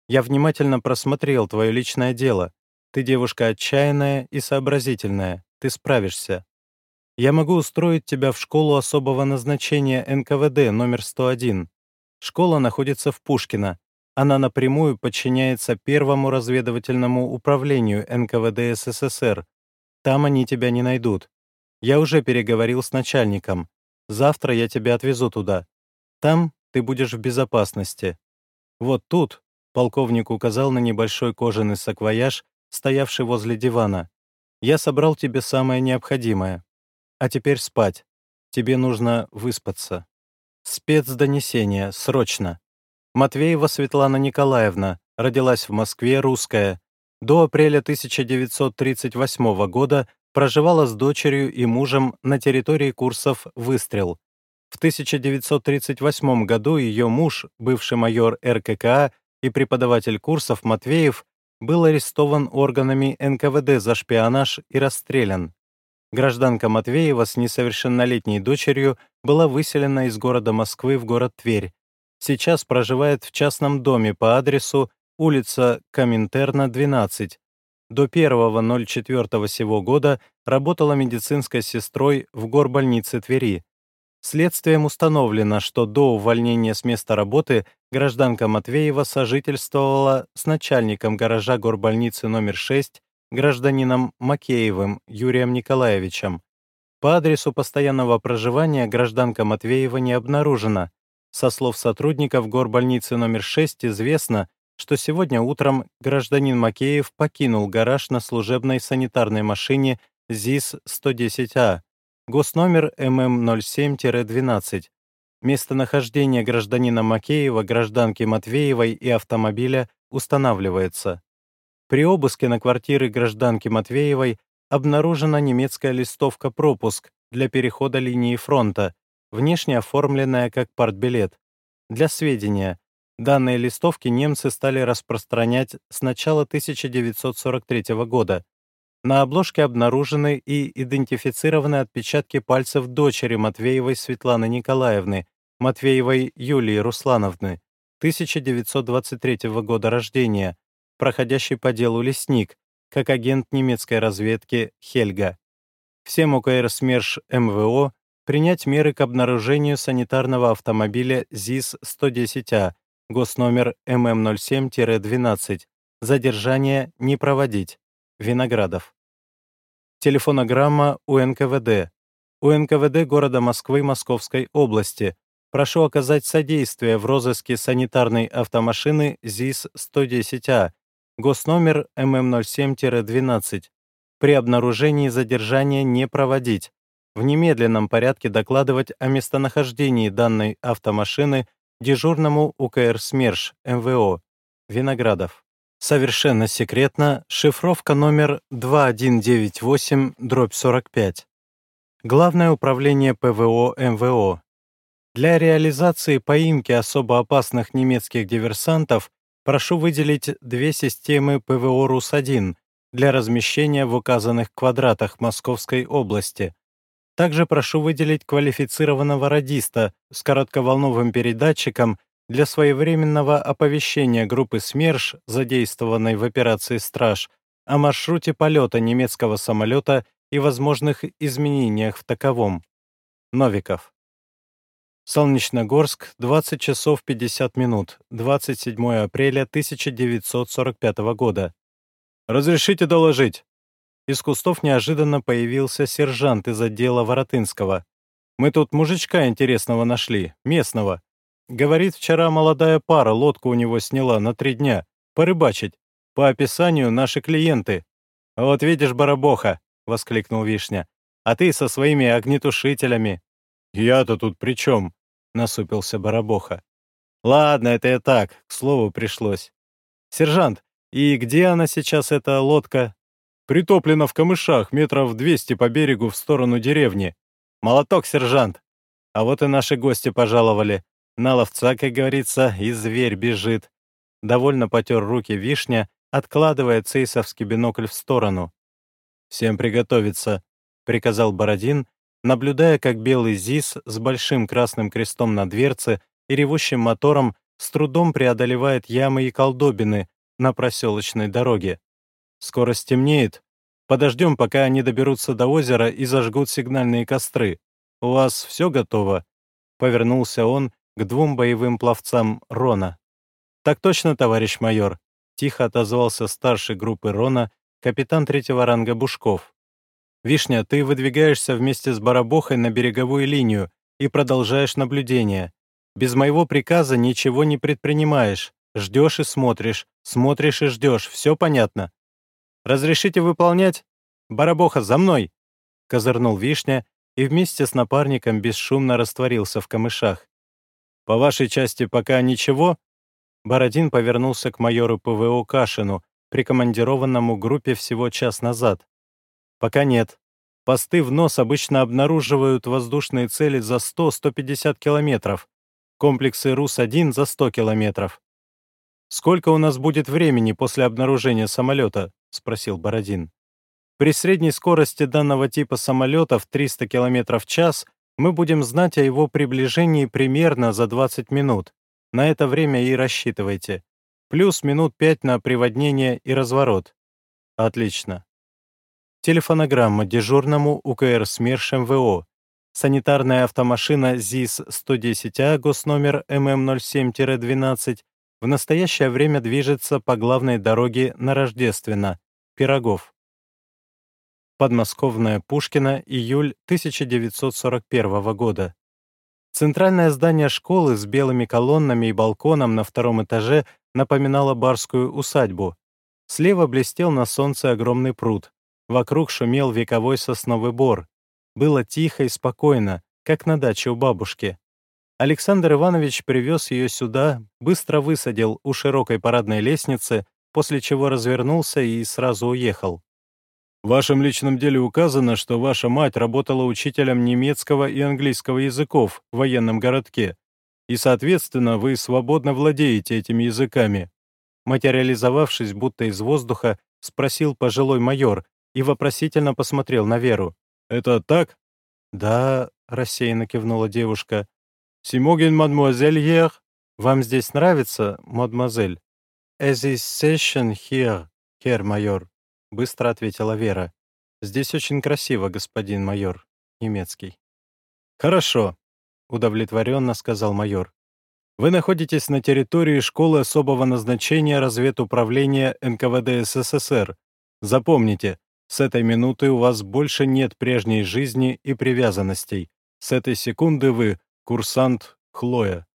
Я внимательно просмотрел твое личное дело. Ты девушка отчаянная и сообразительная. Ты справишься. Я могу устроить тебя в школу особого назначения НКВД номер 101. Школа находится в Пушкино. Она напрямую подчиняется Первому разведывательному управлению НКВД СССР. Там они тебя не найдут. Я уже переговорил с начальником. Завтра я тебя отвезу туда. Там ты будешь в безопасности. Вот тут полковник указал на небольшой кожаный саквояж, стоявший возле дивана. Я собрал тебе самое необходимое. А теперь спать. Тебе нужно выспаться. Спецдонесение, срочно. Матвеева Светлана Николаевна, родилась в Москве, русская. До апреля 1938 года проживала с дочерью и мужем на территории курсов «Выстрел». В 1938 году ее муж, бывший майор РККА и преподаватель курсов Матвеев, был арестован органами НКВД за шпионаж и расстрелян. Гражданка Матвеева с несовершеннолетней дочерью была выселена из города Москвы в город Тверь. Сейчас проживает в частном доме по адресу улица Коминтерна, 12. До 1.04 сего года работала медицинской сестрой в горбольнице Твери. Следствием установлено, что до увольнения с места работы гражданка Матвеева сожительствовала с начальником гаража горбольницы номер 6 гражданином Макеевым Юрием Николаевичем. По адресу постоянного проживания гражданка Матвеева не обнаружена. Со слов сотрудников горбольницы номер 6 известно, что сегодня утром гражданин Макеев покинул гараж на служебной санитарной машине ЗИС-110А, госномер ММ07-12. Местонахождение гражданина Макеева, гражданки Матвеевой и автомобиля устанавливается. При обыске на квартиры гражданки Матвеевой обнаружена немецкая листовка-пропуск для перехода линии фронта, внешне оформленная как партбилет. Для сведения, данные листовки немцы стали распространять с начала 1943 года. На обложке обнаружены и идентифицированы отпечатки пальцев дочери Матвеевой Светланы Николаевны, Матвеевой Юлии Руслановны, 1923 года рождения, проходящий по делу лесник, как агент немецкой разведки Хельга. Всем УКР СМЕРШ МВО принять меры к обнаружению санитарного автомобиля ЗИС-110А, госномер ММ07-12, задержание не проводить. Виноградов. Телефонограмма УНКВД. УНКВД города Москвы Московской области. Прошу оказать содействие в розыске санитарной автомашины ЗИС-110А, госномер ММ07-12. При обнаружении задержания не проводить в немедленном порядке докладывать о местонахождении данной автомашины дежурному УКР СМЕРШ МВО Виноградов. Совершенно секретно, шифровка номер 2198-45. Главное управление ПВО МВО. Для реализации поимки особо опасных немецких диверсантов прошу выделить две системы ПВО РУС-1 для размещения в указанных квадратах Московской области, также прошу выделить квалифицированного радиста с коротковолновым передатчиком для своевременного оповещения группы СМЕРШ, задействованной в операции «Страж», о маршруте полета немецкого самолета и возможных изменениях в таковом. Новиков. Солнечногорск, 20 часов 50 минут, 27 апреля 1945 года. «Разрешите доложить?» Из кустов неожиданно появился сержант из отдела Воротынского. «Мы тут мужичка интересного нашли, местного. Говорит, вчера молодая пара лодку у него сняла на три дня. Порыбачить. По описанию наши клиенты. «Вот видишь, барабоха!» — воскликнул Вишня. «А ты со своими огнетушителями». «Я-то тут при чем?» — насупился барабоха. «Ладно, это я так, к слову пришлось. Сержант, и где она сейчас, эта лодка?» Притоплено в камышах, метров двести по берегу в сторону деревни. Молоток, сержант. А вот и наши гости пожаловали. На ловца, как говорится, и зверь бежит. Довольно потер руки вишня, откладывая цейсовский бинокль в сторону. «Всем приготовиться», — приказал Бородин, наблюдая, как белый ЗИС с большим красным крестом на дверце и ревущим мотором с трудом преодолевает ямы и колдобины на проселочной дороге. Скоро стемнеет. Подождем, пока они доберутся до озера и зажгут сигнальные костры. У вас все готово?» Повернулся он к двум боевым пловцам Рона. «Так точно, товарищ майор», — тихо отозвался старший группы Рона, капитан третьего ранга Бушков. «Вишня, ты выдвигаешься вместе с Барабохой на береговую линию и продолжаешь наблюдение. Без моего приказа ничего не предпринимаешь. Ждешь и смотришь, смотришь и ждешь. Все понятно? Разрешите выполнять? Барабоха, за мной!» Козырнул Вишня и вместе с напарником бесшумно растворился в камышах. «По вашей части пока ничего?» Бородин повернулся к майору ПВО Кашину, прикомандированному группе всего час назад. «Пока нет. Посты в нос обычно обнаруживают воздушные цели за 100-150 километров, комплексы РУС-1 за 100 километров. «Сколько у нас будет времени после обнаружения самолета?» — спросил Бородин. «При средней скорости данного типа самолетов 300 км в час мы будем знать о его приближении примерно за 20 минут. На это время и рассчитывайте. Плюс минут 5 на приводнение и разворот. Отлично. Телефонограмма дежурному УКР СМЕРШ МВО. Санитарная автомашина ЗИС-110А, госномер ММ07-12, в настоящее время движется по главной дороге на Рождественно, Пирогов. Подмосковная Пушкина, июль 1941 года. Центральное здание школы с белыми колоннами и балконом на втором этаже напоминало барскую усадьбу. Слева блестел на солнце огромный пруд. Вокруг шумел вековой сосновый бор. Было тихо и спокойно, как на даче у бабушки. Александр Иванович привез ее сюда, быстро высадил у широкой парадной лестницы, после чего развернулся и сразу уехал. В вашем личном деле указано, что ваша мать работала учителем немецкого и английского языков в военном городке, и, соответственно, вы свободно владеете этими языками. Материализовавшись будто из воздуха, спросил пожилой майор и вопросительно посмотрел на Веру. «Это так?» «Да», — рассеянно кивнула девушка. «Симогин, мадемуазель hier?» «Вам здесь нравится, мадемуазель?» «Es ist session here, herr майор», — быстро ответила Вера. «Здесь очень красиво, господин майор, немецкий». «Хорошо», — удовлетворенно сказал майор. «Вы находитесь на территории школы особого назначения разведуправления НКВД СССР. Запомните, с этой минуты у вас больше нет прежней жизни и привязанностей. С этой секунды вы Курсант Хлоя.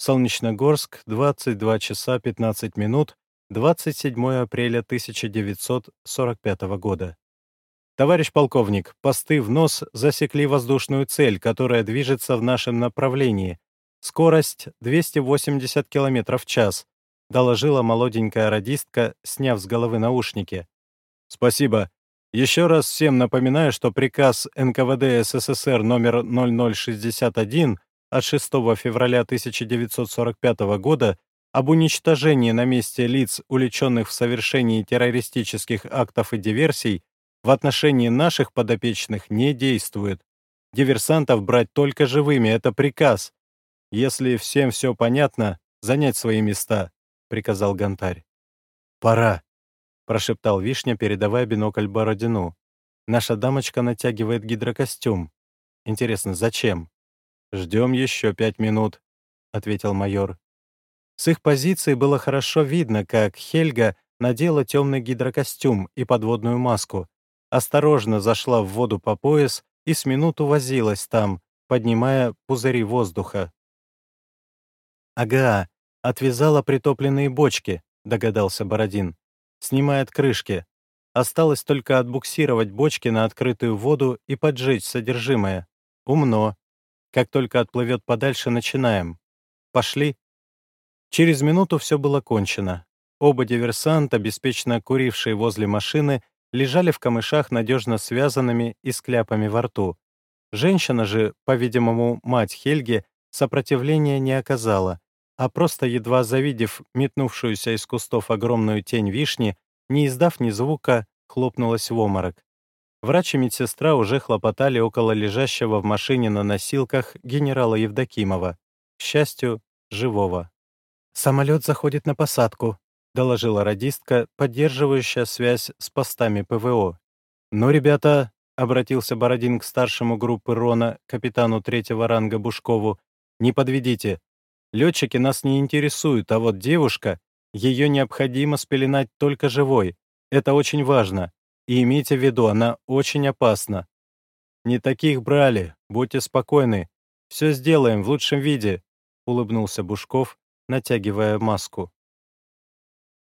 Солнечногорск, 22 часа 15 минут, 27 апреля 1945 года. Товарищ полковник, посты в нос засекли воздушную цель, которая движется в нашем направлении. Скорость 280 км в час, доложила молоденькая радистка, сняв с головы наушники. Спасибо. Еще раз всем напоминаю, что приказ НКВД СССР номер 0061 от 6 февраля 1945 года об уничтожении на месте лиц, увлеченных в совершении террористических актов и диверсий, в отношении наших подопечных не действует. Диверсантов брать только живыми — это приказ. Если всем все понятно, занять свои места, — приказал Гонтарь. «Пора», прошептал Вишня, передавая бинокль Бородину. «Наша дамочка натягивает гидрокостюм. Интересно, зачем?» «Ждем еще пять минут», — ответил майор. С их позиции было хорошо видно, как Хельга надела темный гидрокостюм и подводную маску, осторожно зашла в воду по пояс и с минуту возилась там, поднимая пузыри воздуха. «Ага, отвязала притопленные бочки», — догадался Бородин снимает крышки. Осталось только отбуксировать бочки на открытую воду и поджечь содержимое. Умно. Как только отплывет подальше, начинаем. Пошли. Через минуту все было кончено. Оба диверсанта, беспечно курившие возле машины, лежали в камышах надежно связанными и с кляпами во рту. Женщина же, по-видимому, мать Хельги, сопротивления не оказала, а просто едва завидев метнувшуюся из кустов огромную тень вишни, не издав ни звука, хлопнулась в оморок. Врач и медсестра уже хлопотали около лежащего в машине на носилках генерала Евдокимова. К счастью, живого. «Самолет заходит на посадку», — доложила радистка, поддерживающая связь с постами ПВО. «Ну, ребята», — обратился Бородин к старшему группы Рона, капитану третьего ранга Бушкову, «не подведите. Летчики нас не интересуют, а вот девушка, ее необходимо спеленать только живой. Это очень важно. И имейте в виду, она очень опасна. Не таких брали, будьте спокойны. Все сделаем в лучшем виде, улыбнулся Бушков, натягивая маску.